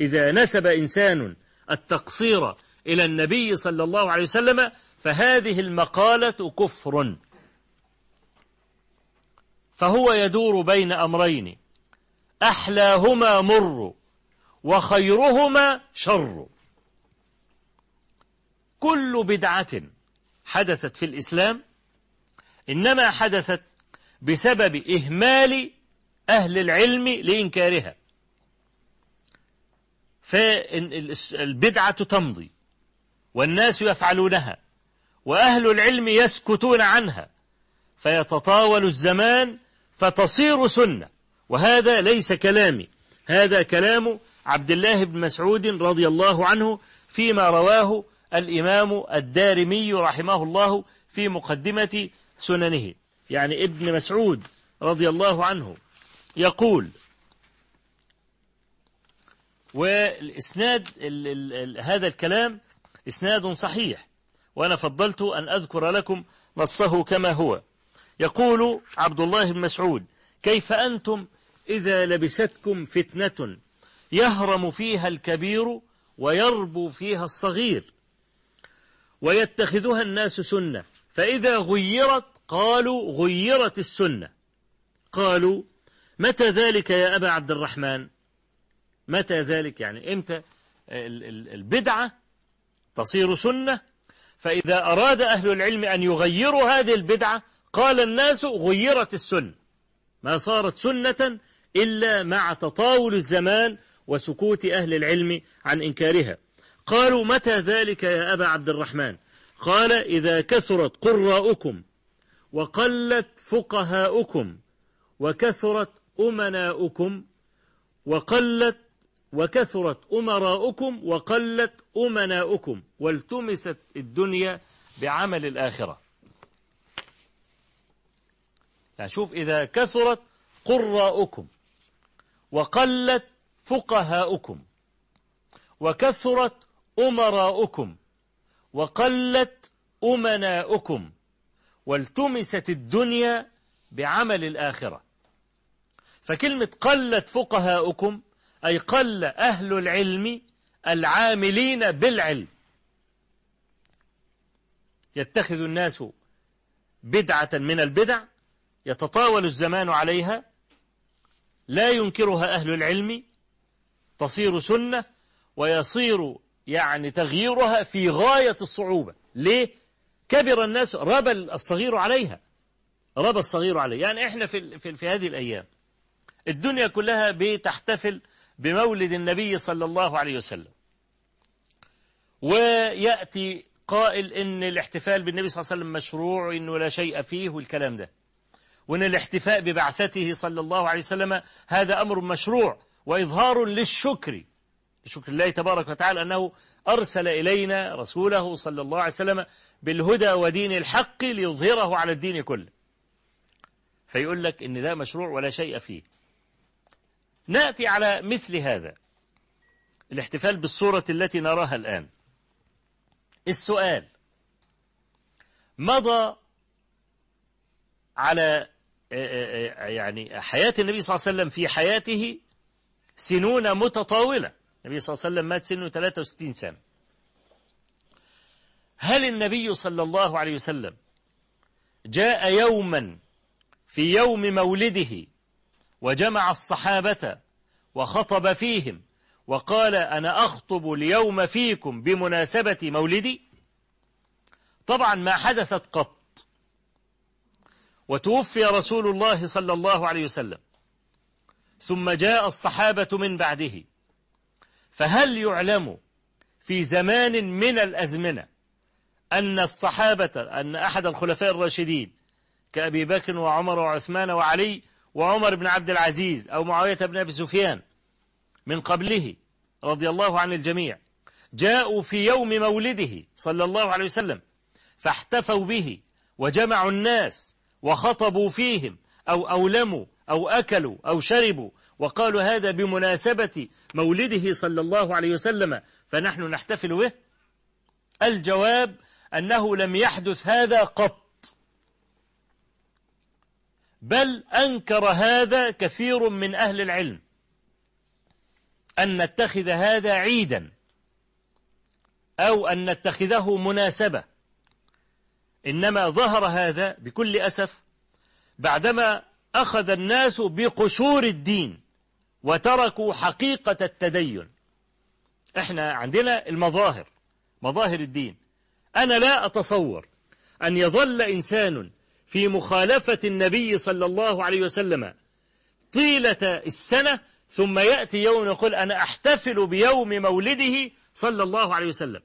إذا نسب إنسان التقصير إلى النبي صلى الله عليه وسلم فهذه المقالة كفر. فهو يدور بين أمرين أحلاهما مر وخيرهما شر. كل بدعة حدثت في الإسلام إنما حدثت بسبب إهمال أهل العلم لإنكارها. فالبدعة تمضي والناس يفعلونها وأهل العلم يسكتون عنها فيتطاول الزمان فتصير سنة. وهذا ليس كلامي. هذا كلام عبد الله بن مسعود رضي الله عنه فيما رواه الإمام الدارمي رحمه الله في مقدمة سننه. يعني ابن مسعود رضي الله عنه يقول والإسناد ال ال ال هذا الكلام إسناد صحيح وأنا فضلت أن أذكر لكم نصه كما هو. يقول عبد الله بن مسعود كيف أنتم إذا لبستكم فتنة يهرم فيها الكبير ويربو فيها الصغير ويتخذها الناس سنة. فإذا غيرت قالوا غيرت السنة. قالوا متى ذلك يا أبا عبد الرحمن؟ متى ذلك؟ يعني إمتى البدعة تصير سنة؟ فإذا أراد أهل العلم أن يغيروا هذه البدعة قال الناس غيرت السنة. ما صارت سنة إلا مع تطاول الزمان وسكوت أهل العلم عن إنكارها. قالوا متى ذلك يا أبا عبد الرحمن؟ قال إذا كثرت قراؤكم وقلت فقهاؤكم وكثرت أمناؤكم وقلت وكثرت أمراؤكم وقلت أمناؤكم والتمست الدنيا بعمل الآخرة. يعني شوف إذا كثرت قراؤكم. وقلت فقهاؤكم وكثرت أمراؤكم وقلت أمناؤكم والتمست الدنيا بعمل الآخرة. فكلمة قلت فقهاؤكم أي قل أهل العلم العاملين بالعلم. يتخذ الناس بدعة من البدع يتطاول الزمان عليها لا ينكرها أهل العلم تصير سنة ويصير يعني تغييرها في غاية الصعوبة. ليه؟ كبر الناس ربى الصغير عليها. ربى الصغير عليه يعني إحنا في, في, في هذه الأيام الدنيا كلها بتحتفل بمولد النبي صلى الله عليه وسلم. ويأتي قائل إن الاحتفال بالنبي صلى الله عليه وسلم مشروع وإنه لا شيء فيه والكلام ده. وإن الاحتفاء ببعثته صلى الله عليه وسلم هذا أمر مشروع وإظهار للشكر لشكر الله تبارك وتعالى أنه أرسل إلينا رسوله صلى الله عليه وسلم بالهدى ودين الحق ليظهره على الدين كله. فيقول لك إن ده مشروع ولا شيء فيه. نأتي على مثل هذا الاحتفال بالصورة التي نراها الآن. السؤال مضى على يعني حياة النبي صلى الله عليه وسلم في حياته سنون متطاولة. النبي صلى الله عليه وسلم مات سنه 63 سنة. هل النبي صلى الله عليه وسلم جاء يوما في يوم مولده وجمع الصحابة وخطب فيهم وقال أنا أخطب اليوم فيكم بمناسبة مولدي؟ طبعا ما حدثت قط. وتوفي رسول الله صلى الله عليه وسلم. ثم جاء الصحابة من بعده. فهل يعلم في زمان من الأزمنة أن الصحابة أن أحد الخلفاء الراشدين كأبي بكر وعمر وعثمان وعلي وعمر بن عبد العزيز أو معاوية بن أبي سفيان من قبله رضي الله عن الجميع جاءوا في يوم مولده صلى الله عليه وسلم فاحتفوا به وجمعوا الناس وخطبوا فيهم أو أولموا أو أكلوا أو شربوا وقالوا هذا بمناسبة مولده صلى الله عليه وسلم فنحن نحتفل به. الجواب أنه لم يحدث هذا قط. بل أنكر هذا كثير من أهل العلم أن نتخذ هذا عيدا أو أن نتخذه مناسبة. إنما ظهر هذا بكل أسف بعدما أخذ الناس بقشور الدين وتركوا حقيقة التدين. إحنا عندنا المظاهر مظاهر الدين. أنا لا أتصور أن يظل إنسان في مخالفة النبي صلى الله عليه وسلم طيلة السنة ثم يأتي يوم يقول أنا أحتفل بيوم مولده صلى الله عليه وسلم.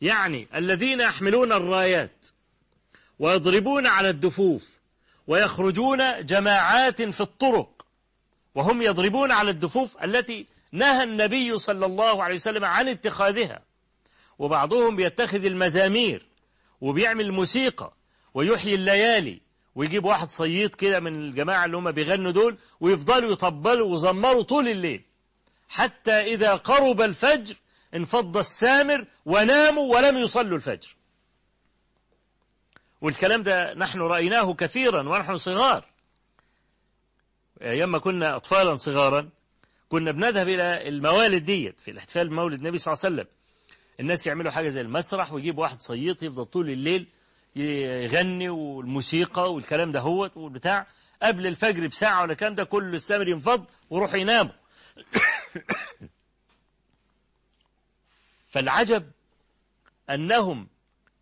يعني الذين يحملون الرايات ويضربون على الدفوف ويخرجون جماعات في الطرق وهم يضربون على الدفوف التي نهى النبي صلى الله عليه وسلم عن اتخاذها. وبعضهم بيتخذ المزامير وبيعمل موسيقى ويحيي الليالي ويجيب واحد صييط كده من الجماعة اللي هم بيغنوا دول ويفضلوا يطبلوا ويزمروا طول الليل. حتى إذا قرب الفجر انفض السامر وناموا ولم يصلوا الفجر. والكلام ده نحن رأيناه كثيرا ونحن صغار. أيام ما كنا أطفالا صغارا كنا بنذهب إلى الموالد ديت في الاحتفال بمولد النبي صلى الله عليه وسلم. الناس يعملوا حاجة زي المسرح ويجيب واحد صييط يفضل طول الليل يغني والموسيقى والكلام ده هو والبتاع. قبل الفجر بساعة ولا كام ده كل السامر ينفض وروح يناموا فالعجب أنهم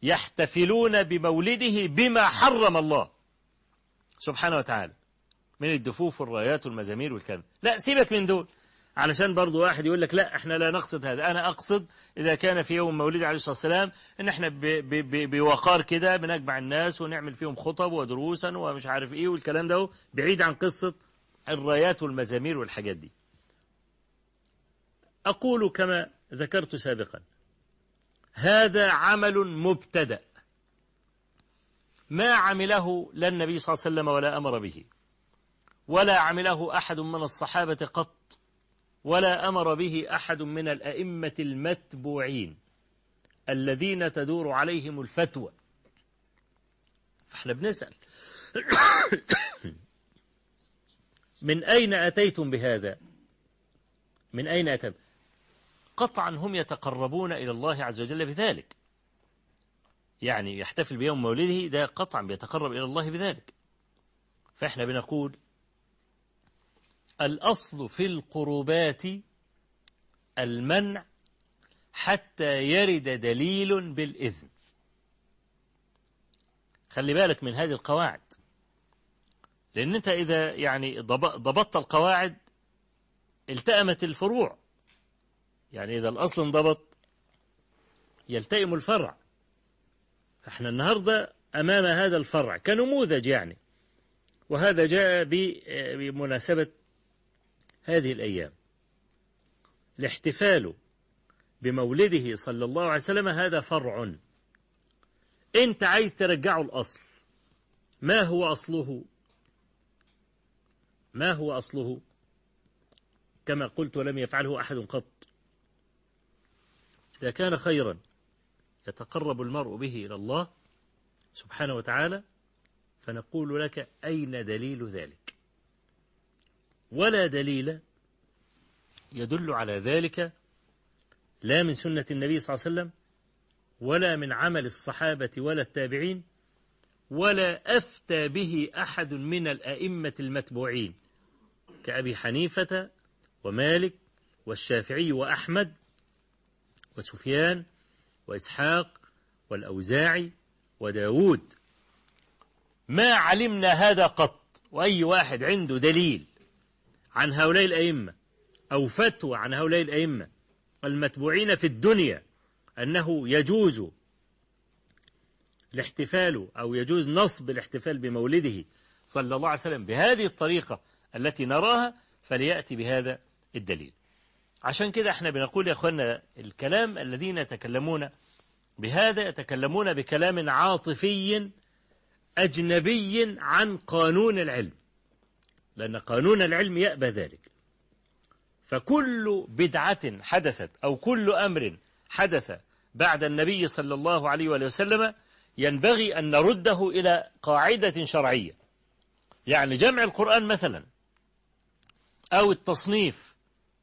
يحتفلون بمولده بما حرم الله. سبحانه وتعالى. من الدفوف والرايات والمزامير والكلام لا سيبك من دول. علشان برضو واحد يقول لك لا إحنا لا نقصد هذا. أنا أقصد إذا كان في يوم مولد عليه الصلاة والسلام إن إحنا بوقار كده بنجمع الناس ونعمل فيهم خطب ودروسا ومش عارف إيه والكلام ده بعيد عن قصة الرايات والمزامير والحاجات دي. أقول كما ذكرت سابقا. هذا عمل مبتدأ. ما عمله لا النبي صلى الله عليه وسلم ولا أمر به. ولا عمله أحد من الصحابة قط. ولا أمر به أحد من الأئمة المتبوعين. الذين تدور عليهم الفتوى. فاحنا بنسأل. من أين أتيتم بهذا؟ من أين أتيتم قطعا هم يتقربون إلى الله عز وجل بذلك. يعني يحتفل بيوم مولده ده قطعا بيتقرب إلى الله بذلك. فإحنا بنقول الأصل في القربات المنع حتى يرد دليل بالإذن. خلي بالك من هذه القواعد. لأن أنت إذا يعني ضبطت القواعد التأمت الفروع. يعني إذا الأصل انضبط يلتئم الفرع. إحنا النهاردة أمام هذا الفرع كنموذج يعني. وهذا جاء بمناسبة هذه الأيام. الاحتفال بمولده صلى الله عليه وسلم هذا فرع. انت عايز ترجعه الأصل. ما هو أصله؟ ما هو أصله؟ كما قلت ولم يفعله أحد قط. إذا كان خيرا يتقرب المرء به إلى الله سبحانه وتعالى فنقول لك أين دليل ذلك؟ ولا دليل يدل على ذلك لا من سنة النبي صلى الله عليه وسلم ولا من عمل الصحابة ولا التابعين ولا أفتى به أحد من الأئمة المتبوعين كأبي حنيفة ومالك والشافعي وأحمد وسفيان وإسحاق والأوزاعي وداود. ما علمنا هذا قط وأي واحد عنده دليل عن هؤلاء الأئمة أو فتوى عن هؤلاء الأئمة المتبوعين في الدنيا أنه يجوز الاحتفال أو يجوز نصب الاحتفال بمولده صلى الله عليه وسلم بهذه الطريقة التي نراها فليأتي بهذا الدليل. عشان كده إحنا بنقول يا اخوانا الكلام الذين يتكلمون بهذا يتكلمون بكلام عاطفي أجنبي عن قانون العلم. لأن قانون العلم يأبى ذلك. فكل بدعة حدثت أو كل أمر حدث بعد النبي صلى الله عليه وآله وسلم ينبغي أن نرده إلى قاعدة شرعية. يعني جمع القرآن مثلا أو التصنيف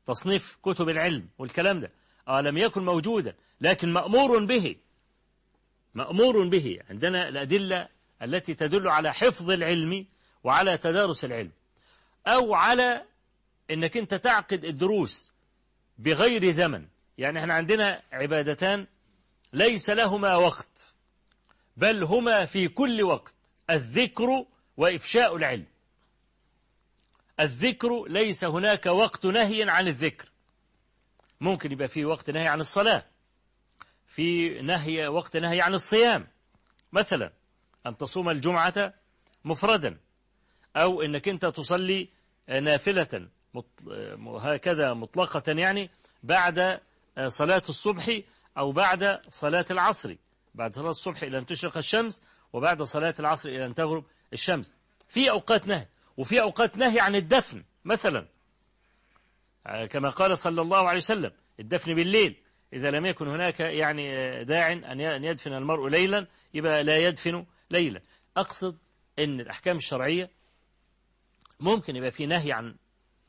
تصنيف كتب العلم والكلام ده. آه لم يكن موجودا لكن مأمور به. مأمور به. عندنا الأدلة التي تدل على حفظ العلم وعلى تدارس العلم. أو على أنك أنت تعقد الدروس بغير زمن. يعني إحنا عندنا عبادتان ليس لهما وقت بل هما في كل وقت الذكر وإفشاء العلم. الذكر ليس هناك وقت نهي عن الذكر. ممكن يبقى في وقت نهي عن الصلاة. في نهي وقت نهي عن الصيام. مثلا أن تصوم الجمعة مفردا أو أنك أنت تصلي نافلة هكذا مطلقة يعني بعد صلاة الصبح أو بعد صلاة العصر. بعد صلاة الصبح إلى أن تشرق الشمس وبعد صلاة العصر إلى أن تغرب الشمس. في أوقات نهي. وفي أوقات نهي عن الدفن مثلا. كما قال صلى الله عليه وسلم الدفن بالليل إذا لم يكن هناك يعني داع أن يدفن المرء ليلا يبقى لا يدفن ليلا. أقصد أن الأحكام الشرعية ممكن يبقى في نهي عن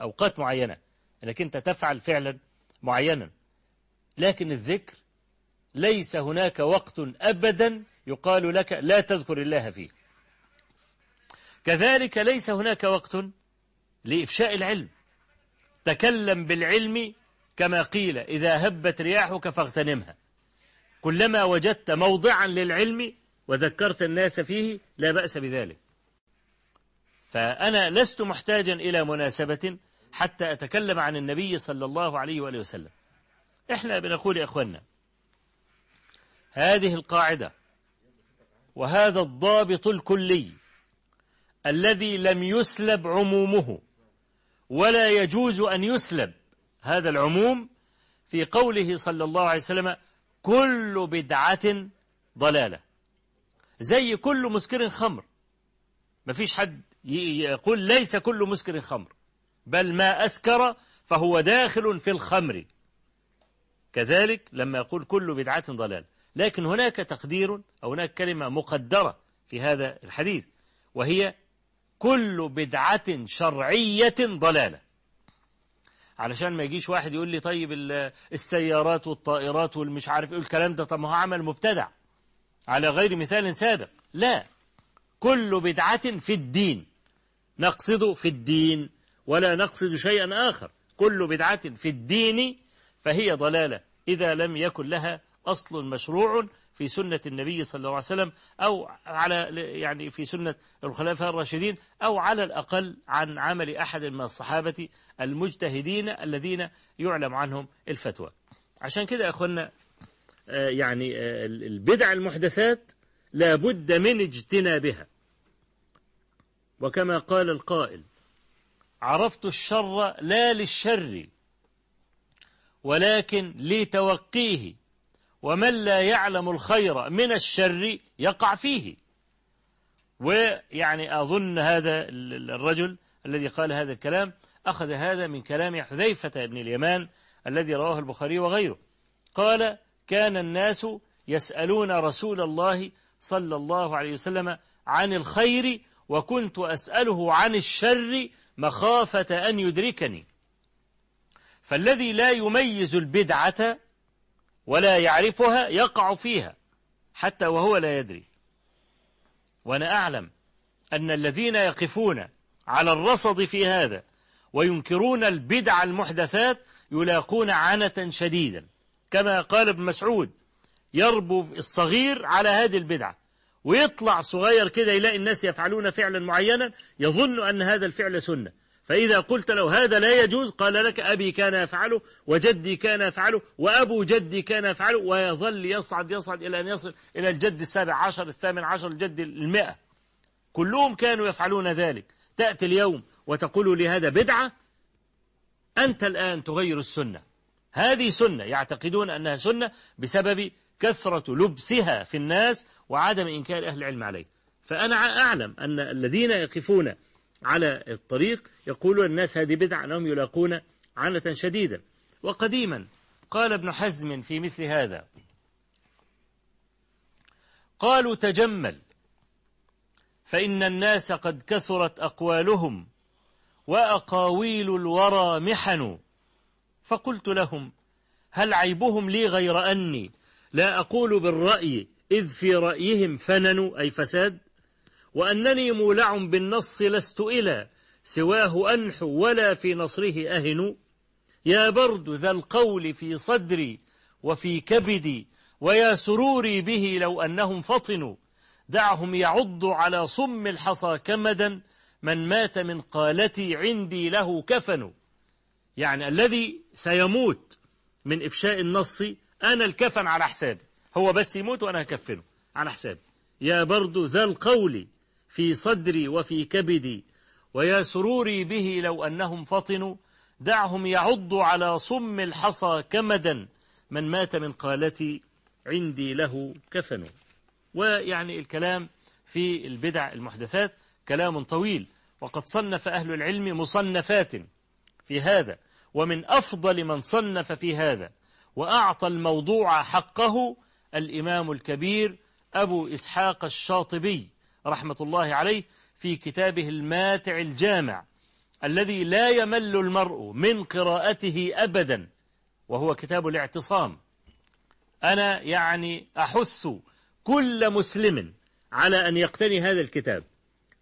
أوقات معينة أنك أنت تفعل فعلا معينا. لكن الذكر ليس هناك وقت أبدا يقال لك لا تذكر الله فيه. كذلك ليس هناك وقت لإفشاء العلم. تكلم بالعلم كما قيل إذا هبت رياحك فاغتنمها. كلما وجدت موضعا للعلم وذكرت الناس فيه لا بأس بذلك. فأنا لست محتاجا إلى مناسبة حتى أتكلم عن النبي صلى الله عليه وآله وسلم. إحنا بنقول يا أخوانا هذه القاعدة وهذا الضابط الكلي الذي لم يسلب عمومه ولا يجوز أن يسلب هذا العموم في قوله صلى الله عليه وسلم كل بدعة ضلالة. زي كل مسكر خمر. ما فيش حد يقول ليس كل مسكر خمر بل ما أسكر فهو داخل في الخمر. كذلك لما يقول كل بدعة ضلال لكن هناك تقدير أو هناك كلمة مقدرة في هذا الحديث وهي كل بدعة شرعية ضلالة. علشان ما يجيش واحد يقول لي طيب السيارات والطائرات والمش عارف إيه الكلام ده طب ما هو عمل مبتدع. على غير مثال سابق. لا. كل بدعة في الدين. نقصد في الدين ولا نقصد شيئا آخر. كل بدعة في الدين فهي ضلالة. إذا لم يكن لها أصل مشروع في سنة النبي صلى الله عليه وسلم أو على يعني في سنة الخلفاء الراشدين أو على الأقل عن عمل أحد من الصحابة المجتهدين الذين يعلم عنهم الفتوى. عشان كده يا أخوانا يعني البدع المحدثات لا بد من اجتنابها. وكما قال القائل عرفت الشر لا للشر ولكن لتوقيه. ومن لا يعلم الخير من الشر يقع فيه. ويعني أظن هذا الرجل الذي قال هذا الكلام أخذ هذا من كلام حذيفة بن اليمان الذي رواه البخاري وغيره. قال كان الناس يسألون رسول الله صلى الله عليه وسلم عن الخير وكنت أسأله عن الشر مخافة أن يدركني. فالذي لا يميز البدعة ولا يعرفها يقع فيها حتى وهو لا يدري. وأنا أعلم أن الذين يقفون على الرصد في هذا وينكرون البدع المحدثات يلاقون عنة شديدا. كما قال ابن مسعود يربو الصغير على هذه البدعة. ويطلع صغير كده يلاقي الناس يفعلون فعلا معينا يظن أن هذا الفعل سنة. فإذا قلت له هذا لا يجوز قال لك أبي كان يفعله وجدي كان يفعله وأبو جدي كان يفعله ويظل يصعد يصعد إلى أن يصل إلى الجد السابع عشر الثامن عشر الجد المئة. كلهم كانوا يفعلون ذلك. تأتي اليوم وتقول لي هذا بدعة أنت الآن تغير السنة. هذه سنة يعتقدون أنها سنة بسبب كثرة لبسها في الناس وعدم إنكار أهل العلم عليه. فأنا أعلم أن الذين يقفون على الطريق يقولون الناس هذه بدعة أنهم يلاقون عنة شديدة وقديما قال ابن حزم في مثل هذا قالوا تجمل فإن الناس قد كثرت أقوالهم وأقاويل الورى محن فقلت لهم هل عيبهم لي غير أني لا أقول بالرأي إذ في رأيهم فنن أي فساد؟ وأنني مولع بالنص لست إلى سواه أنحو ولا في نصره أهن. يا برد ذا القول في صدري وفي كبدي ويا سروري به لو أنهم فطنوا. دعهم يعض على صم الحصى كمدا من مات من قالتي عندي له كفن. يعني الذي سيموت من إفشاء النص أنا الكفن على حسابي. هو بس يموت وأنا هكفنه على حسابي. يا برد ذا القول في صدري وفي كبدي ويا سروري به لو أنهم فطنوا دعهم يعضوا على صم الحصى كمدا من مات من قالتي عندي له كفن. ويعني الكلام في البدع المحدثات كلام طويل وقد صنف أهل العلم مصنفات في هذا ومن أفضل من صنف في هذا وأعطى الموضوع حقه الإمام الكبير أبو إسحاق الشاطبي. رحمة الله عليه في كتابه الماتع الجامع الذي لا يمل المرء من قراءته أبدا وهو كتاب الاعتصام. أنا يعني أحث كل مسلم على أن يقتني هذا الكتاب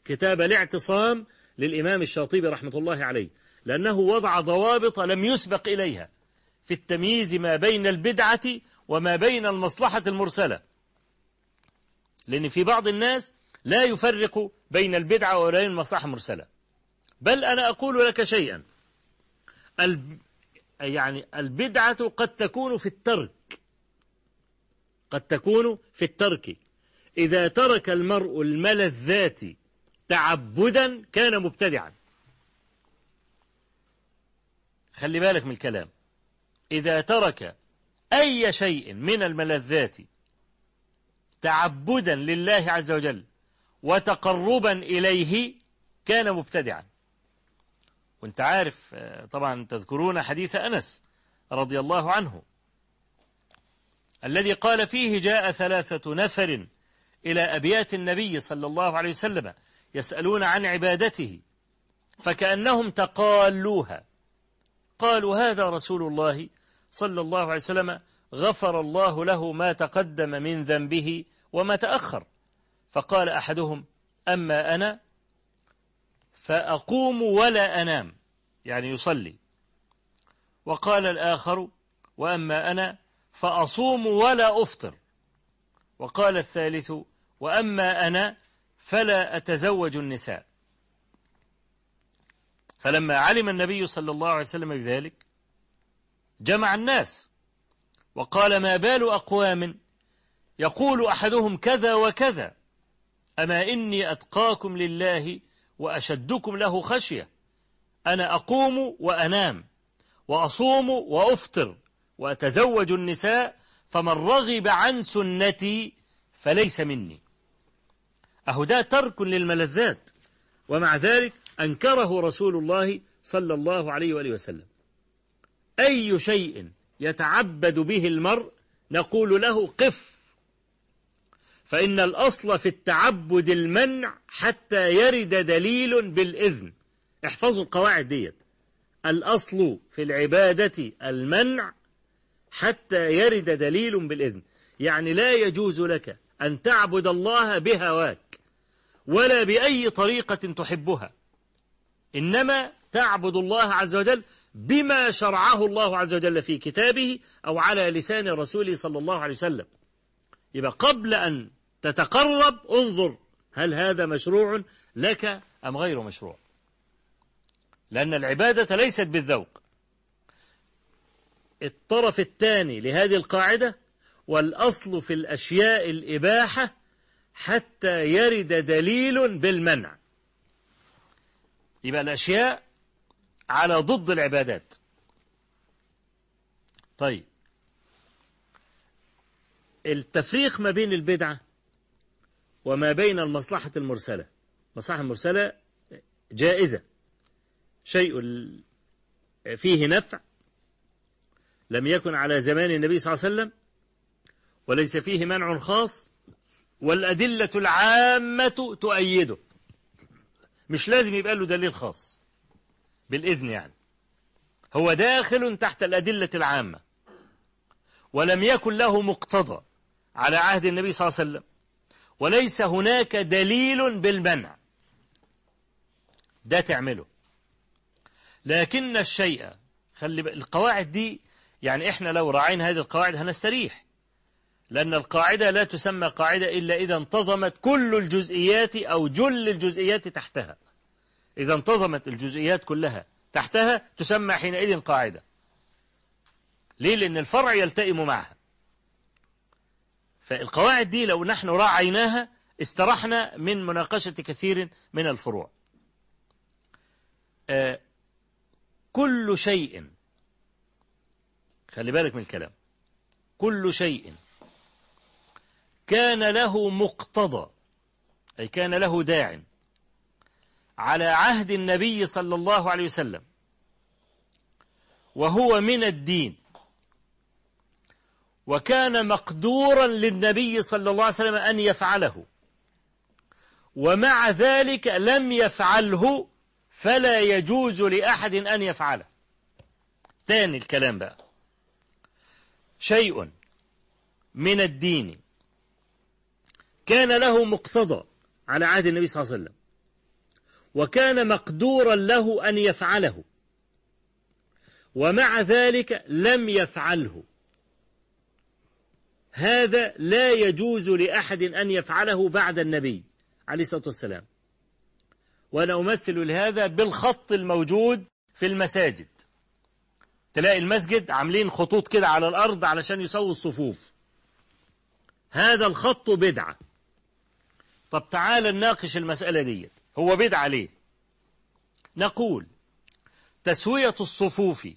كتاب الاعتصام للإمام الشاطبي رحمة الله عليه لأنه وضع ضوابط لم يسبق إليها في التمييز ما بين البدعة وما بين المصلحة المرسلة. لأن في بعض الناس لا يفرق بين البدعة وبين المصلحة المرسلة بل أنا أقول لك شيئا. الب... يعني البدعة قد تكون في الترك. قد تكون في الترك. إذا ترك المرء الملذات تعبدا كان مبتدعا. خلي بالك من الكلام. إذا ترك أي شيء من الملذات تعبدا لله عز وجل وتقربا إليه كان مبتدعا. وأنت عارف طبعا تذكرون حديث أنس رضي الله عنه الذي قال فيه جاء ثلاثة نفر إلى أبيات النبي صلى الله عليه وسلم يسألون عن عبادته فكأنهم تقالوها. قالوا هذا رسول الله صلى الله عليه وسلم غفر الله له ما تقدم من ذنبه وما تأخر. فقال أحدهم أما أنا فأقوم ولا أنام. يعني يصلي. وقال الآخر وأما أنا فأصوم ولا أفطر. وقال الثالث وأما أنا فلا أتزوج النساء. فلما علم النبي صلى الله عليه وسلم بذلك جمع الناس. وقال ما بال أقوام؟ يقول أحدهم كذا وكذا. أما إني أتقاكم لله وأشدكم له خشية. أنا أقوم وأنام وأصوم وأفطر وأتزوج النساء فمن رغب عن سنتي فليس مني. أهو ده ترك للملذات ومع ذلك أنكره رسول الله صلى الله عليه وآله وسلم. أي شيء يتعبد به المرء نقول له قف. فإن الأصل في التعبد المنع حتى يرد دليل بالإذن. احفظوا القواعد ديت. الأصل في العبادة المنع حتى يرد دليل بالإذن. يعني لا يجوز لك أن تعبد الله بهواك ولا بأي طريقة تحبها. إنما تعبد الله عز وجل بما شرعه الله عز وجل في كتابه أو على لسان رسوله صلى الله عليه وسلم. يبقى قبل أن تتقرب انظر هل هذا مشروع لك أم غير مشروع. لأن العبادة ليست بالذوق. الطرف الثاني لهذه القاعدة والأصل في الأشياء الإباحة حتى يرد دليل بالمنع. يبقى الأشياء على ضد العبادات. طيب. التفريق ما بين البدعة وما بين المصلحة المرسلة. المصلحة المرسلة جائزة. شيء فيه نفع لم يكن على زمان النبي صلى الله عليه وسلم وليس فيه منع خاص والأدلة العامة تؤيده. مش لازم يبقى له دليل خاص بالإذن يعني. هو داخل تحت الأدلة العامة ولم يكن له مقتضى على عهد النبي صلى الله عليه وسلم. وليس هناك دليل بالمنع. ده تعمله. لكن الشيء خلي القواعد دي يعني إحنا لو راعينا هذه القواعد هنستريح. لأن القاعدة لا تسمى قاعدة إلا إذا انتظمت كل الجزئيات أو جل الجزئيات تحتها. إذا انتظمت الجزئيات كلها تحتها تسمى حينئذ قاعدة. ليه؟ لأن الفرع يلتئم معها. فالقواعد دي لو نحن راعيناها استرحنا من مناقشة كثير من الفروع. آه كل شيء خلي بالك من الكلام كل شيء كان له مقتضى أي كان له داع على عهد النبي صلى الله عليه وسلم وهو من الدين. وكان مقدورا للنبي صلى الله عليه وسلم أن يفعله. ومع ذلك لم يفعله فلا يجوز لأحد أن يفعله. تاني الكلام بقى. شيء من الدين كان له مقتضى على عهد النبي صلى الله عليه وسلم. وكان مقدورا له أن يفعله. ومع ذلك لم يفعله. هذا لا يجوز لأحد أن يفعله بعد النبي عليه الصلاة والسلام. وأنا أمثل لهذا بالخط الموجود في المساجد. تلاقي المسجد عاملين خطوط كده على الأرض علشان يسووا الصفوف. هذا الخط بدعة. طب تعال نناقش المسألة دي. هو بدعة ليه؟ نقول تسوية الصفوف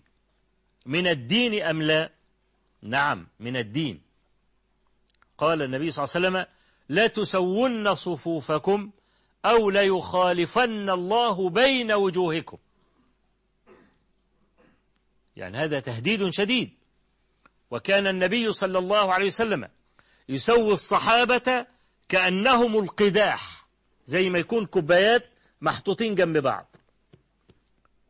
من الدين أم لا؟ نعم من الدين. قال النبي صلى الله عليه وسلم لا تسون صفوفكم أو ليخالفن الله بين وجوهكم. يعني هذا تهديد شديد. وكان النبي صلى الله عليه وسلم يسوي الصحابة كأنهم القداح زي ما يكون كوبايات محطوطين جنب بعض.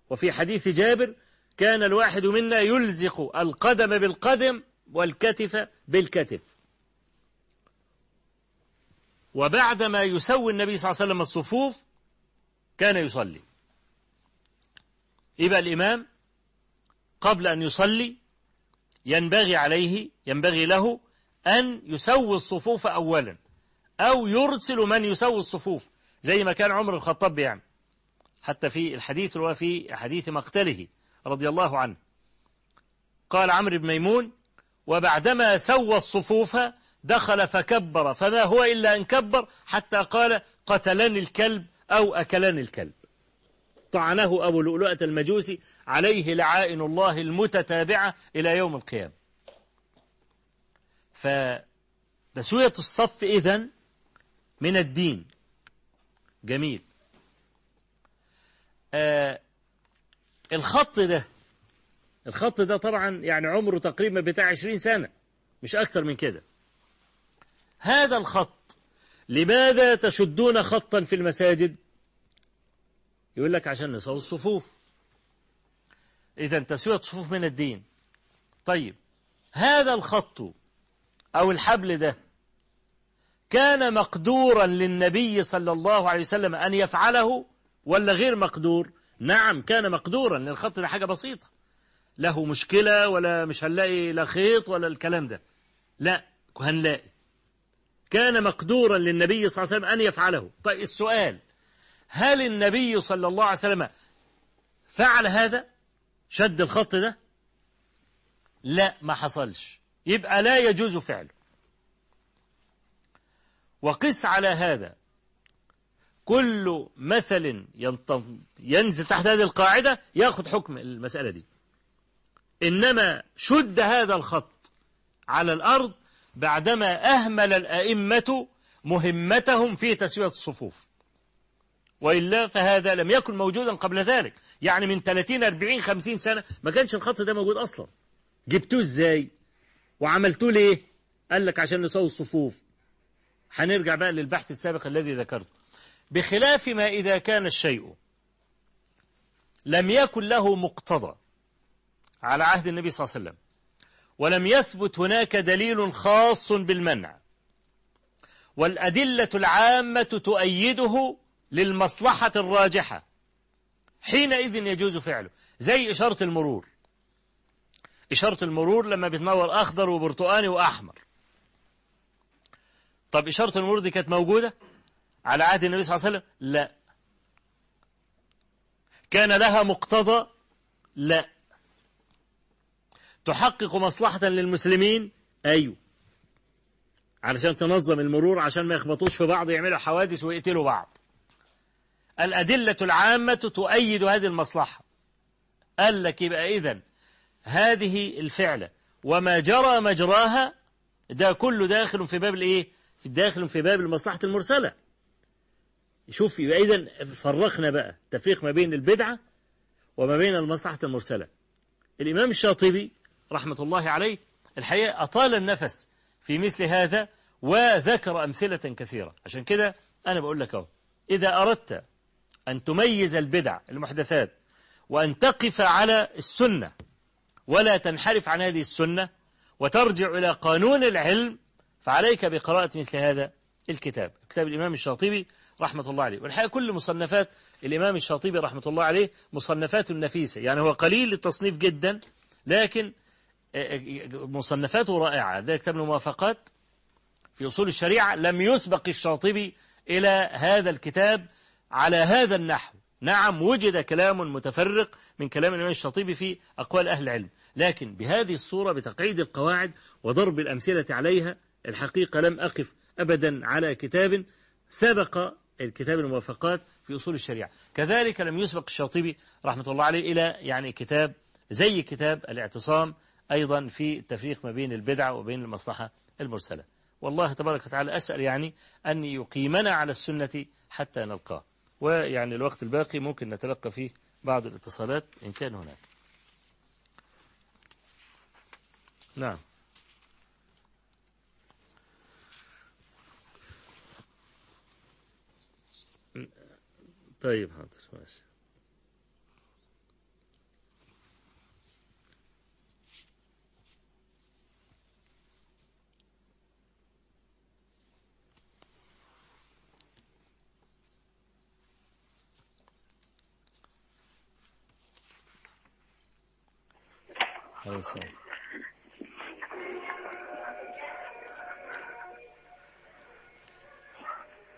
وفي حديث جابر كان الواحد منا يلزق القدم بالقدم والكتف بالكتف. وبعدما يسوي النبي صلى الله عليه وسلم الصفوف كان يصلي. يبقى الإمام قبل أن يصلي ينبغي عليه ينبغي له أن يسوي الصفوف أولا أو يرسل من يسوي الصفوف زي ما كان عمر الخطاب بيعمل حتى في الحديث اللي هو في حديث مقتله رضي الله عنه. قال عمرو بن ميمون وبعدما سوى الصفوف دخل فكبر فما هو إلا أن كبر حتى قال قتلني الكلب أو أكلني الكلب. طعنه أبو لؤلؤة المجوسي عليه لعائن الله المتتابعة إلى يوم القيامة. فتسوية الصف إذن من الدين. جميل. آه الخط ده الخط ده طبعا يعني عمره تقريبا بتاع 20 سنة مش أكثر من كده. هذا الخط. لماذا تشدون خطا في المساجد؟ يقول لك عشان نسوي الصفوف. إذا تسوية الصفوف من الدين. طيب هذا الخط أو الحبل ده كان مقدورا للنبي صلى الله عليه وسلم أن يفعله ولا غير مقدور؟ نعم كان مقدورا لأن الخط ده حاجة بسيطة. له مشكلة ولا مش هنلاقي لا خيط ولا الكلام ده. لا هنلاقي. كان مقدورا للنبي صلى الله عليه وسلم أن يفعله. طيب السؤال هل النبي صلى الله عليه وسلم فعل هذا؟ شد الخط ده؟ لا ما حصلش. يبقى لا يجوز فعله. وقس على هذا. كل مثل ينزل تحت هذه القاعدة يأخذ حكم المسألة دي. إنما شد هذا الخط على الأرض بعدما أهمل الأئمة مهمتهم في تسوية الصفوف. وإلا فهذا لم يكن موجودا قبل ذلك. يعني من 30 40 50 سنة ما كانش الخط ده موجود أصلا. جبتوه إزاي؟ وعملتوه ليه؟ قال لك عشان نسوي الصفوف. هنرجع بقى للبحث السابق الذي ذكرته. بخلاف ما إذا كان الشيء لم يكن له مقتضى على عهد النبي صلى الله عليه وسلم ولم يثبت هناك دليل خاص بالمنع. والأدلة العامة تؤيده للمصلحة الراجحة. حينئذ يجوز فعله. زي إشارة المرور. إشارة المرور لما بتنور أخضر وبرتقاني وأحمر. طب إشارة المرور دي كانت موجودة؟ على عهد النبي صلى الله عليه وسلم؟ لا. كان لها مقتضى؟ لا. تحقق مصلحة للمسلمين؟ أيوه. علشان تنظم المرور عشان ما يخبطوش في بعض يعملوا حوادث ويقتلوا بعض. الأدلة العامة تؤيد هذه المصلحة. قال لك يبقى إذن هذه الفعلة. وما جرى مجراها ده كله داخل في باب الإيه؟ في داخل في باب المصلحة المرسلة. شوف يبقى إذن فرقنا بقى تفريق ما بين البدعة وما بين المصلحة المرسلة. الإمام الشاطبي رحمة الله عليه الحقيقة أطال النفس في مثل هذا وذكر أمثلة كثيرة. عشان كده أنا بقول لك أهو إذا أردت أن تميز البدع المحدثات وأن تقف على السنة ولا تنحرف عن هذه السنة وترجع إلى قانون العلم فعليك بقراءة مثل هذا الكتاب. كتاب الإمام الشاطبي رحمة الله عليه. والحقيقة كل مصنفات الإمام الشاطبي رحمة الله عليه مصنفات نفيسة يعني هو قليل التصنيف جدا لكن مصنفاته رائعة. ده كتاب الموافقات في أصول الشريعة لم يسبق الشاطبي إلى هذا الكتاب على هذا النحو. نعم وجد كلام متفرق من كلام الإمام الشاطبي في أقوال أهل العلم. لكن بهذه الصورة بتقعيد القواعد وضرب الأمثلة عليها الحقيقة لم أقف أبدا على كتاب سبق الكتاب الموافقات في أصول الشريعة. كذلك لم يسبق الشاطبي رحمة الله عليه إلى يعني كتاب زي كتاب الاعتصام أيضا في التفريق ما بين البدعة وبين المصلحة المرسلة. والله تبارك وتعالى أسأل يعني أن يقيمنا على السنة حتى نلقاه. ويعني الوقت الباقي ممكن نتلقى فيه بعض الاتصالات إن كان هناك. نعم. طيب حاضر ماشي. عليه السلام.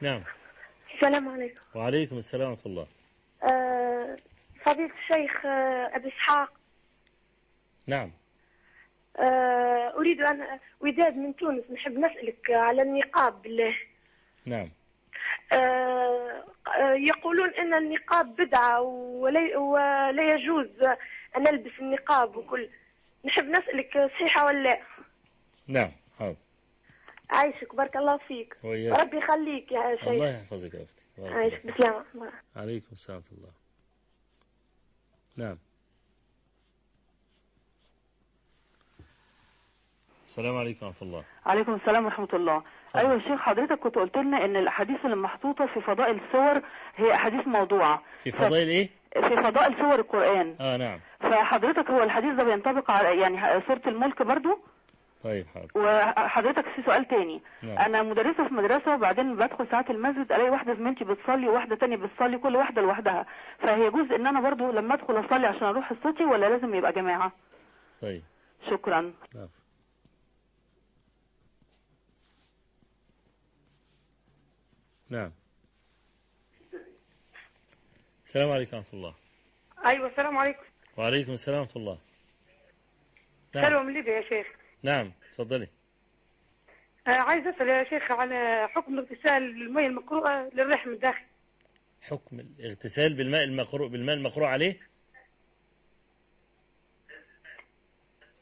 نعم. السلام عليكم. وعليكم السلام ورحمة الله. آه، فضيلة الشيخ آه، أبي إسحاق. نعم. آه، أريد أن وداد من تونس نحب نسألك على النقاب بالله. نعم. آه، آه، يقولون أن النقاب بدعة ولا, ولا يجوز أن نلبس النقاب وكل. نحب نسألك صحيحة ولا لا؟ نعم حاضر. عايشك بارك الله فيك. وإياك. ربي يخليك يا شيخ. الله يحفظك يا أختي. عايشك. بسلامة. عليكم السلام ورحمة الله. نعم. السلام عليكم ورحمة الله. عليكم السلام ورحمة الله. أيوة يا شيخ حضرتك كنت قلت لنا إن الأحاديث اللي محطوطة في فضائل السور هي أحاديث موضوعة. في فضائل إيه؟ في فضائل سور القرآن. آه نعم. فحضرتك هو الحديث ده بينطبق على يعني سورة الملك برضو؟ طيب حاضر. وحضرتك في سؤال تاني. نعم. أنا مدرسة في مدرسة وبعدين بدخل ساعات المسجد ألاقي واحدة زميلتي بتصلي وواحدة تانية بتصلي كل واحدة لوحدها. فهي جزء إن أنا برضو لما أدخل أصلي عشان أروح حصتي ولا لازم يبقى جماعة؟ طيب. شكرا. نعم. نعم. السلام عليكم ورحمة الله. أيوة السلام عليكم. وعليكم السلام ورحمة الله. سلوى نعم. من ليبيا يا شيخ. نعم تفضلي. آه، عايز أسأل يا شيخ على حكم اغتسال المياه المقروءة للرحم الداخلي حكم الاغتسال بالماء المقروء بالماء المقروء عليه؟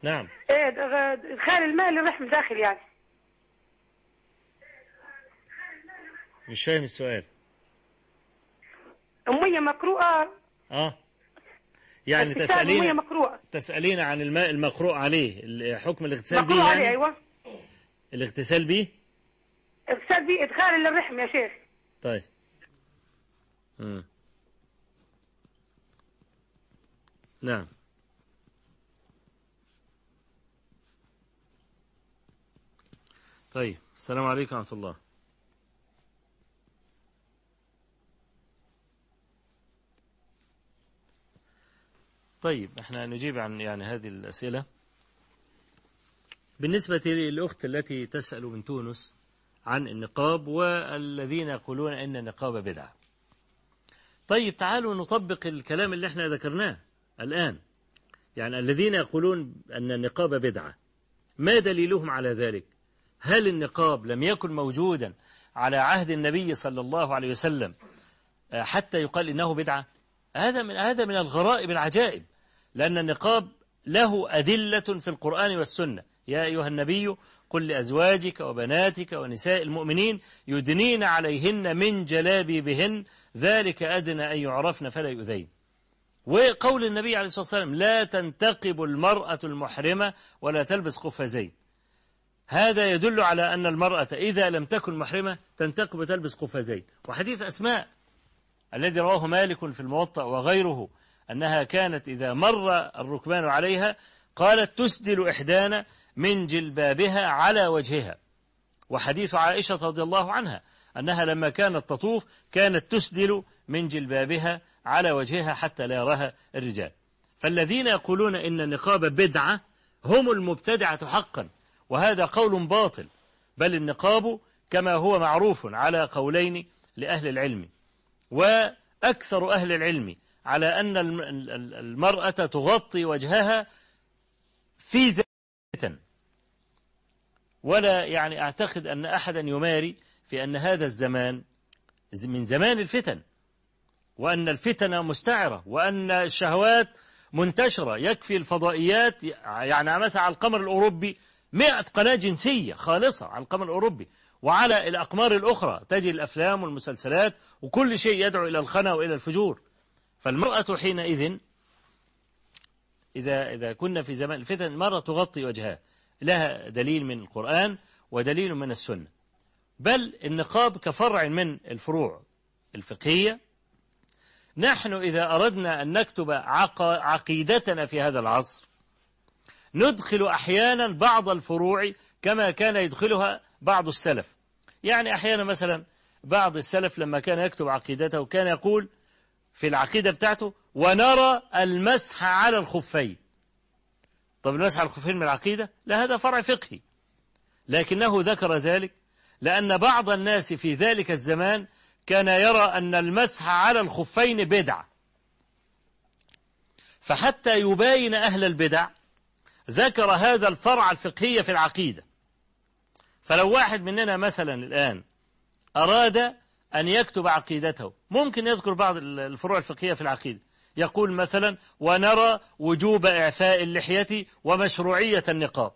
نعم. إيه د- إدخال الماء للرحم الداخلي يعني. مش فاهم السؤال. المية مقروءة آه. يعني تسألين مقروءة تسألين عن الماء المقروء عليه. حكم الاغتسال به يعني؟ أيوة. الاغتسال به اغتسال به إدخال للرحم يا شيخ. طيب. مم. نعم. طيب. السلام عليكم ورحمة الله. طيب إحنا نجيب عن يعني هذه الأسئلة. بالنسبة للأخت التي تسأل من تونس عن النقاب والذين يقولون أن النقاب بدعة. طيب تعالوا نطبق الكلام اللي إحنا ذكرناه الآن. يعني الذين يقولون أن النقاب بدعة ما دليلهم على ذلك؟ هل النقاب لم يكن موجودا على عهد النبي صلى الله عليه وسلم آه، حتى يقال إنه بدعة؟ هذا من هذا من الغرائب العجائب. لأن النقاب له أدلة في القرآن والسنة. يا أيها النبي قل لأزواجك وبناتك ونساء المؤمنين يدنين عليهن من جلابيبهن ذلك أدنى أن يعرفن فلا يؤذين. وقول النبي عليه الصلاة والسلام لا تنتقب المرأة المحرمة ولا تلبس قفازين هذا يدل على أن المرأة إذا لم تكن محرمة تنتقب وتلبس قفازين وحديث أسماء الذي رواه مالك في الموطأ وغيره أنها كانت إذا مر الركبان عليها قالت تسدل إحدانا من جلبابها على وجهها. وحديث عائشة رضي الله عنها أنها لما كانت تطوف كانت تسدل من جلبابها على وجهها حتى لا يراها الرجال. فالذين يقولون إن النقاب بدعة هم المبتدعة حقا وهذا قول باطل بل النقاب كما هو معروف على قولين لأهل العلم. وأكثر أهل العلم على أن المرأة تغطي وجهها في فتن ولا يعني أعتقد أن أحدا يماري في أن هذا الزمان من زمان الفتن. وأن الفتن مستعرة. وأن الشهوات منتشرة. يكفي الفضائيات. يعني مثلا على القمر الأوروبي مئة قناة جنسية خالصة على القمر الأوروبي. وعلى الأقمار الأخرى. تجي الأفلام والمسلسلات. وكل شيء يدعو إلى الخنا وإلى الفجور. فالمرأة حينئذ إذا إذا كنا في زمان الفتن المرأة تغطي وجهها. لها دليل من القرآن ودليل من السنة. بل النقاب كفرع من الفروع الفقهية. نحن إذا أردنا أن نكتب عقيدتنا في هذا العصر ندخل أحيانا بعض الفروع كما كان يدخلها بعض السلف. يعني أحيانا مثلا بعض السلف لما كان يكتب عقيدته كان يقول في العقيدة بتاعته ونرى المسح على الخفين. طب المسح على الخفين من العقيدة؟ لا هذا فرع فقهي. لكنه ذكر ذلك لأن بعض الناس في ذلك الزمان كان يرى أن المسح على الخفين بدعة فحتى يباين أهل البدع ذكر هذا الفرع الفقهي في العقيدة. فلو واحد مننا مثلا الآن أراد أن يكتب عقيدته. ممكن يذكر بعض الفروع الفقهية في العقيدة. يقول مثلا ونرى وجوب إعفاء اللحية ومشروعية النقاب.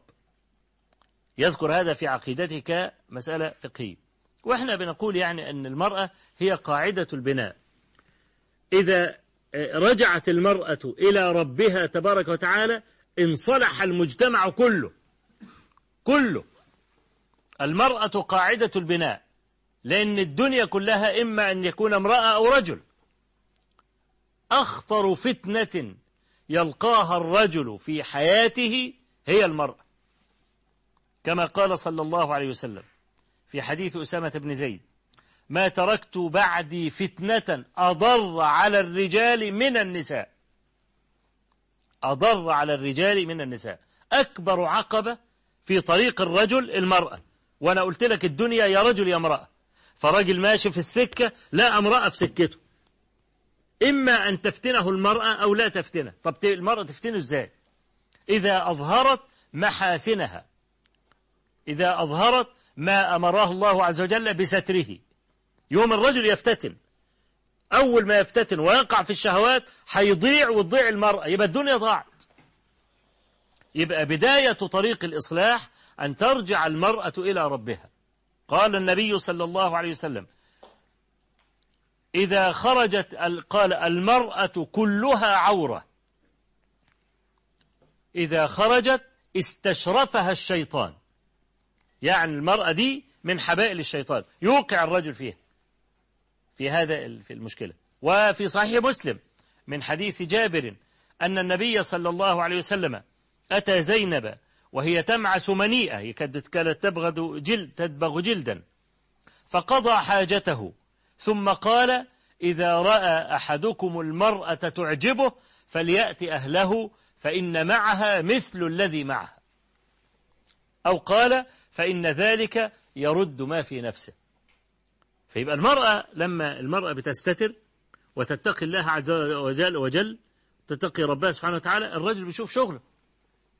يذكر هذا في عقيدته كمسألة فقهية. وإحنا بنقول يعني أن المرأة هي قاعدة البناء. إذا رجعت المرأة إلى ربها تبارك وتعالى انصلح المجتمع كله. كله. المرأة قاعدة البناء. لأن الدنيا كلها إما أن يكون امرأة أو رجل. أخطر فتنة يلقاها الرجل في حياته هي المرأة. كما قال صلى الله عليه وسلم في حديث أسامة بن زيد ما تركت بعدي فتنة أضر على الرجال من النساء. أضر على الرجال من النساء. أكبر عقبة في طريق الرجل المرأة. وأنا قلت لك الدنيا يا رجل يا امرأة. فرجل ماشي في السكة لا امرأة في سكته. إما أن تفتنه المرأة أو لا تفتنه. طب المرأة تفتنه إزاي؟ إذا أظهرت محاسنها. إذا أظهرت ما أمره الله عز وجل بستره. يوم الرجل يفتتن. أول ما يفتتن ويقع في الشهوات حيضيع وتضيع المرأة. يبقى الدنيا ضاعت. يبقى بداية طريق الإصلاح أن ترجع المرأة إلى ربها. قال النبي صلى الله عليه وسلم إذا خرجت قال المرأة كلها عورة. إذا خرجت استشرفها الشيطان. يعني المرأة دي من حبائل الشيطان. يوقع الرجل فيها. في هذا في المشكلة. وفي صحيح مسلم من حديث جابر أن النبي صلى الله عليه وسلم أتى زينب وهي تمعس منيئة. كانت تبغض جلد تدبغ جلدا. فقضى حاجته. ثم قال إذا رأى أحدكم المرأة تعجبه فليأتي أهله فإن معها مثل الذي معها أو قال فإن ذلك يرد ما في نفسه. فيبقى المرأة لما المرأة بتستتر وتتقي الله عز وجل وجل تتقي ربها سبحانه وتعالى الرجل بيشوف شغله.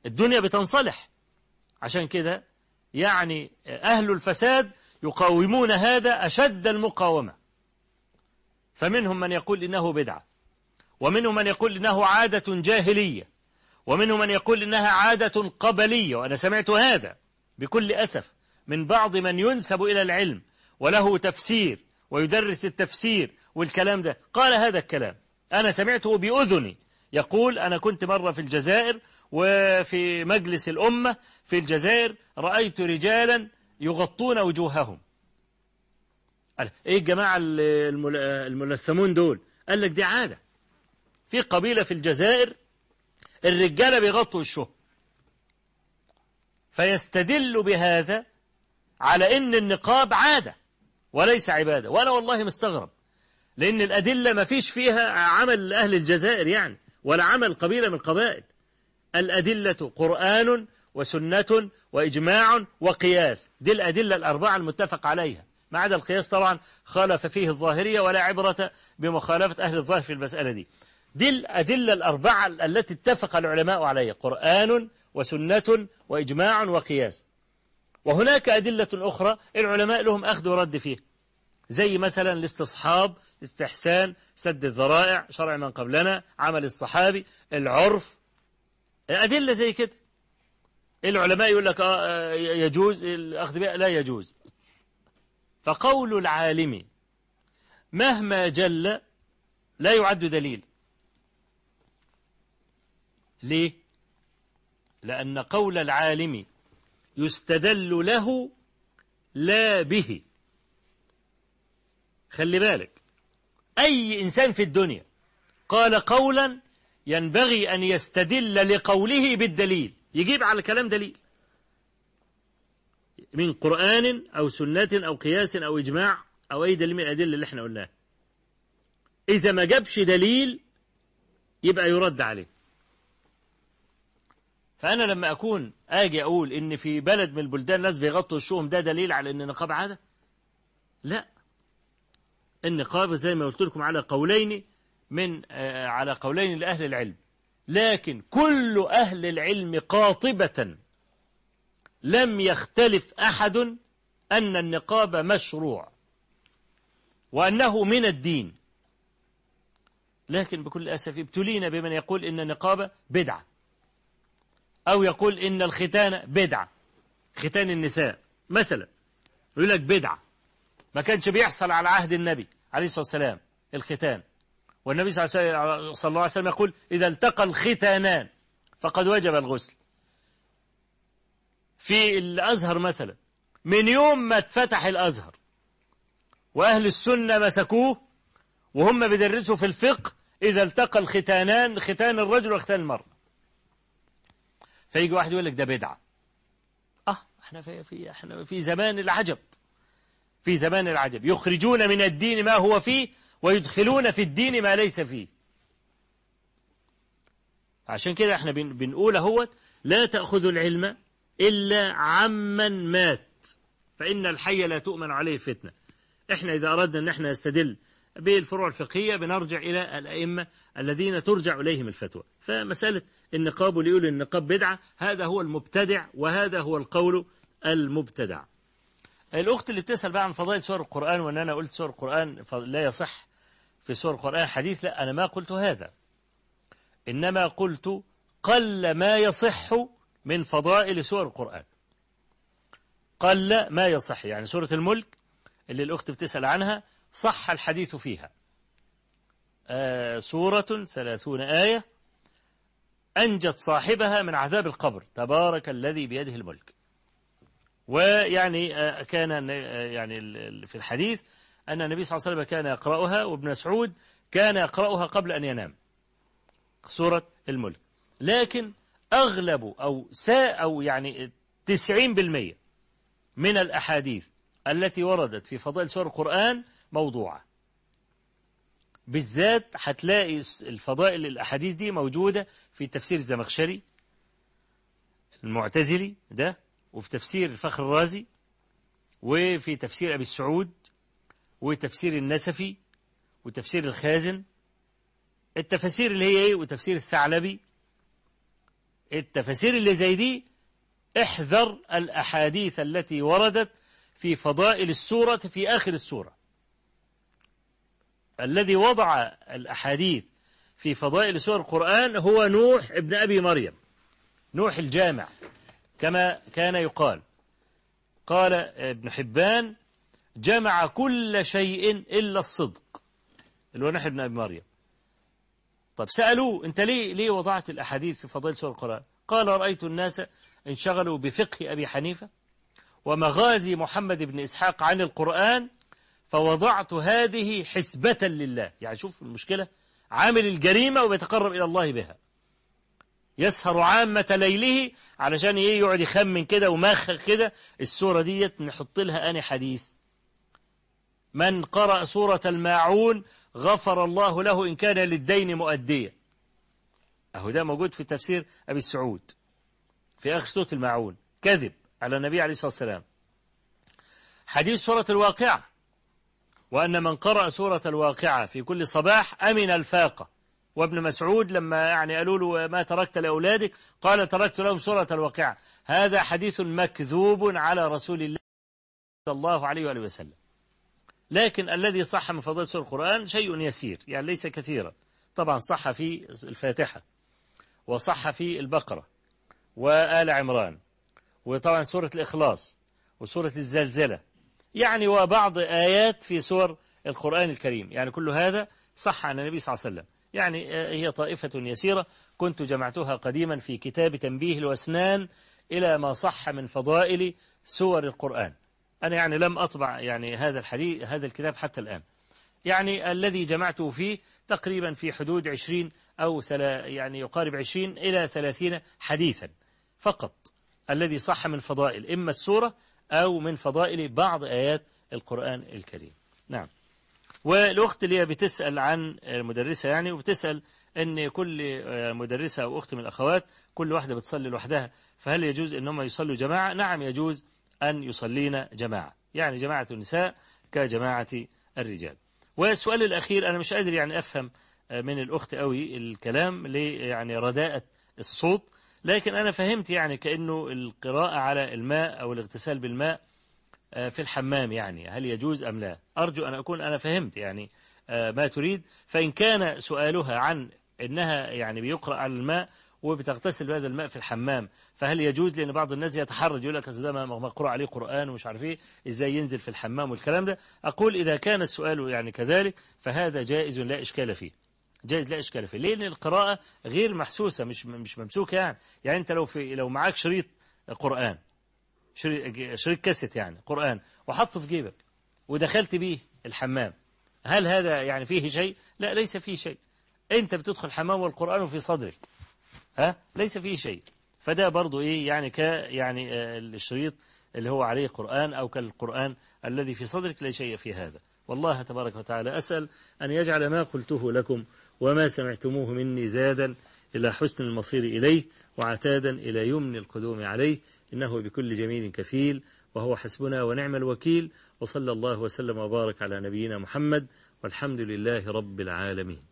الدنيا بتنصلح. عشان كده يعني أهل الفساد يقاومون هذا أشد المقاومة. فمنهم من يقول إنه بدعة ومنهم من يقول إنه عادة جاهلية ومنهم من يقول إنها عادة قبلية وأنا سمعت هذا بكل أسف من بعض من ينسب إلى العلم وله تفسير ويدرس التفسير والكلام ده. قال هذا الكلام. أنا سمعته بأذني. يقول أنا كنت مرة في الجزائر وفي مجلس الأمة في الجزائر رأيت رجالا يغطون وجوههم. قال إيه الجماعة الملثمون دول؟ قال لك دي عادة. في قبيلة في الجزائر الرجالة بيغطوا وشهم. فيستدل بهذا على إن النقاب عادة وليس عبادة. وأنا والله مستغرب لأن الأدلة ما فيش فيها عمل أهل الجزائر يعني ولا عمل قبيلة من القبائل الأدلة قرآن وسنة وإجماع وقياس. دي الأدلة الأربعة المتفق عليها. ما عدا القياس طبعا خالف فيه الظاهرية ولا عبرة بمخالفة أهل الظاهر في المسألة دي. دي الأدلة الأربعة التي اتفق العلماء عليها. قرآن وسنة وإجماع وقياس. وهناك أدلة أخرى العلماء لهم أخذ ورد فيه زي مثلا الاستصحاب الاستحسان سد الذرائع شرع من قبلنا عمل الصحابي العرف أدلة زي كده. العلماء يقول لك آه يجوز الأخذ بها لا يجوز. فقول العالم مهما جل لا يعد دليل. ليه؟ لأن قول العالم يستدل له لا به. خلي بالك. أي إنسان في الدنيا قال قولا ينبغي أن يستدل لقوله بالدليل. يجيب على الكلام دليل. من قرآن أو سنة أو قياس أو إجماع أو أي دليل من الأدلة اللي إحنا قلناها. إذا ما جابش دليل يبقى يرد عليه. فأنا لما أكون آجي أقول إن في بلد من البلدان الناس بيغطوا وشهم ده دليل على إن النقاب عادة؟ لا. النقاب زي ما قلت لكم على قولين من آه على قولين لأهل العلم. لكن كل أهل العلم قاطبة لم يختلف أحد أن النقاب مشروع وأنه من الدين. لكن بكل أسف ابتلينا بمن يقول إن النقاب بدعة أو يقول إن الختان بدعة. ختان النساء مثلا يقول لك بدعة. ما كانش بيحصل على عهد النبي عليه الصلاة والسلام الختان. والنبي صلى الله عليه وسلم يقول إذا التقى الختانان فقد وجب الغسل. في الأزهر مثلا من يوم ما اتفتح الأزهر وأهل السنة مسكوه وهم بيدرسوا في الفقه إذا التقى الختانان ختان الرجل وختان المرأة. فيجي واحد يقول لك ده بدعة. آه إحنا في, في إحنا في زمان العجب. في زمان العجب. يخرجون من الدين ما هو فيه ويدخلون في الدين ما ليس فيه. عشان كده إحنا بنقول اهوت لا تأخذوا العلم إلا عمن مات. فإن الحي لا تؤمن عليه فتنة. إحنا إذا أردنا أن إحنا نستدل بالفروع الفقهية بنرجع إلى الأئمة الذين ترجع إليهم الفتوى. فمسألة النقاب يقول النقاب بدعة هذا هو المبتدع وهذا هو القول المبتدع. الأخت اللي بتسأل بقى عن فضائل سور القرآن وأن أنا قلت سور القرآن لا يصح. في سور القرآن حديث لا أنا ما قلت هذا. إنما قلت قل ما يصح من فضائل سور القرآن. قل ما يصح يعني سورة الملك اللي الأخت بتسأل عنها صح الحديث فيها. آه سورة ثلاثون آية أنجت صاحبها من عذاب القبر تبارك الذي بيده الملك. ويعني آه كان يعني في الحديث أن النبي صلى الله عليه وسلم كان يقرأها وابن مسعود كان يقرأها قبل أن ينام. سورة الملك. لكن أغلب أو ساء أو يعني تسعين بالمية من الأحاديث التي وردت في فضائل سور القرآن موضوعة. بالذات هتلاقي الفضائل الأحاديث دي موجودة في تفسير الزمخشري المعتزلي ده وفي تفسير الفخر الرازي وفي تفسير أبي السعود وتفسير النسفي وتفسير الخازن التفاسير اللي هي إيه؟ وتفسير الثعلبي. التفاسير اللي زي دي احذر الأحاديث التي وردت في فضائل السورة في آخر السورة. الذي وضع الأحاديث في فضائل سور القرآن هو نوح ابن أبي مريم نوح الجامع. كما كان يقال قال ابن حبان جمع كل شيء إلا الصدق. اللي هو نوح ابن أبي مريم. طب سألوه أنت ليه ليه وضعت الأحاديث في فضائل سور القرآن؟ قال رأيت الناس انشغلوا بفقه أبي حنيفة ومغازي محمد بن إسحاق عن القرآن فوضعت هذه حسبة لله. يعني شوف المشكلة عامل الجريمة وبيتقرب إلى الله بها. يسهر عامة ليله علشان إيه يقعد يخمن كده ومخخ كده. السورة ديت نحط لها أني حديث. من قرأ سورة الماعون غفر الله له إن كان للدين مؤديا أهو ده موجود في تفسير أبي السعود في آخر سورة الماعون. كذب على النبي عليه الصلاة والسلام. حديث سورة الواقعة. وأن من قرأ سورة الواقعة في كل صباح أمن الفاقة. وابن مسعود لما يعني قالوا له ما تركت لأولادك؟ قال تركت لهم سورة الواقعة. هذا حديث مكذوب على رسول الله صلى الله عليه وآله وسلم. لكن الذي صح من فضائل سورة القرآن شيء يسير يعني ليس كثيرا. طبعا صح في الفاتحة وصح في البقرة وآل عمران وطبعا سورة الإخلاص وسورة الزلزلة. يعني وبعض آيات في سور القرآن الكريم. يعني كل هذا صح عن النبي صلى الله عليه وسلم. يعني هي طائفة يسيرة. كنت جمعتها قديما في كتاب تنبيه الوسنان إلى ما صح من فضائل سور القرآن. أنا يعني لم أطبع يعني هذا الحديث هذا الكتاب حتى الآن. يعني الذي جمعته فيه تقريبا في حدود عشرين أو يعني يقارب عشرين إلى ثلاثين حديثا فقط الذي صح من فضائل إما السورة أو من فضائل بعض آيات القرآن الكريم. نعم. والأخت اللي بتسأل عن المدرسة يعني وبتسأل أن كل مدرسة أو أخت من الأخوات كل واحدة بتصلي لوحدها فهل يجوز أنهم يصلوا جماعة؟ نعم يجوز. أن يصلين جماعة. يعني جماعة النساء كجماعة الرجال. والسؤال الأخير أنا مش قادر يعني أفهم من الأخت قوي الكلام يعني رداءة الصوت لكن أنا فهمت يعني كأنه القراءة على الماء أو الاغتسال بالماء في الحمام يعني هل يجوز أم لا؟ أرجو أن أكون أنا فهمت يعني ما تريد. فإن كان سؤالها عن إنها يعني بيقرأ على الماء وبتغتسل بهذا الماء في الحمام. فهل يجوز لأن بعض الناس يتحرج يقول لك ده مقروء عليه قرآن ومش عارف إيه إزاي ينزل في الحمام والكلام ده؟ أقول إذا كان السؤال يعني كذلك فهذا جائز لا إشكال فيه. جائز لا إشكال فيه. لأن القراءة غير محسوسة مش مش ممسوكة يعني. يعني أنت لو في لو معاك شريط قرآن شريط كاسيت يعني قرآن وحطه في جيبك ودخلت بيه الحمام هل هذا يعني فيه شيء؟ لا ليس فيه شيء. أنت بتدخل الحمام والقرآن في صدرك. ها؟ ليس فيه شيء. فده برضو إيه؟ يعني ك يعني آه الشريط اللي هو عليه قرآن أو كالقرآن الذي في صدرك لا شيء في هذا. والله تبارك وتعالى أسأل أن يجعل ما قلته لكم وما سمعتموه مني زادا إلى حسن المصير إليه وعتادا إلى يمن القدوم عليه. إنه بكل جميل كفيل وهو حسبنا ونعم الوكيل. وصلى الله وسلم وبارك على نبينا محمد والحمد لله رب العالمين.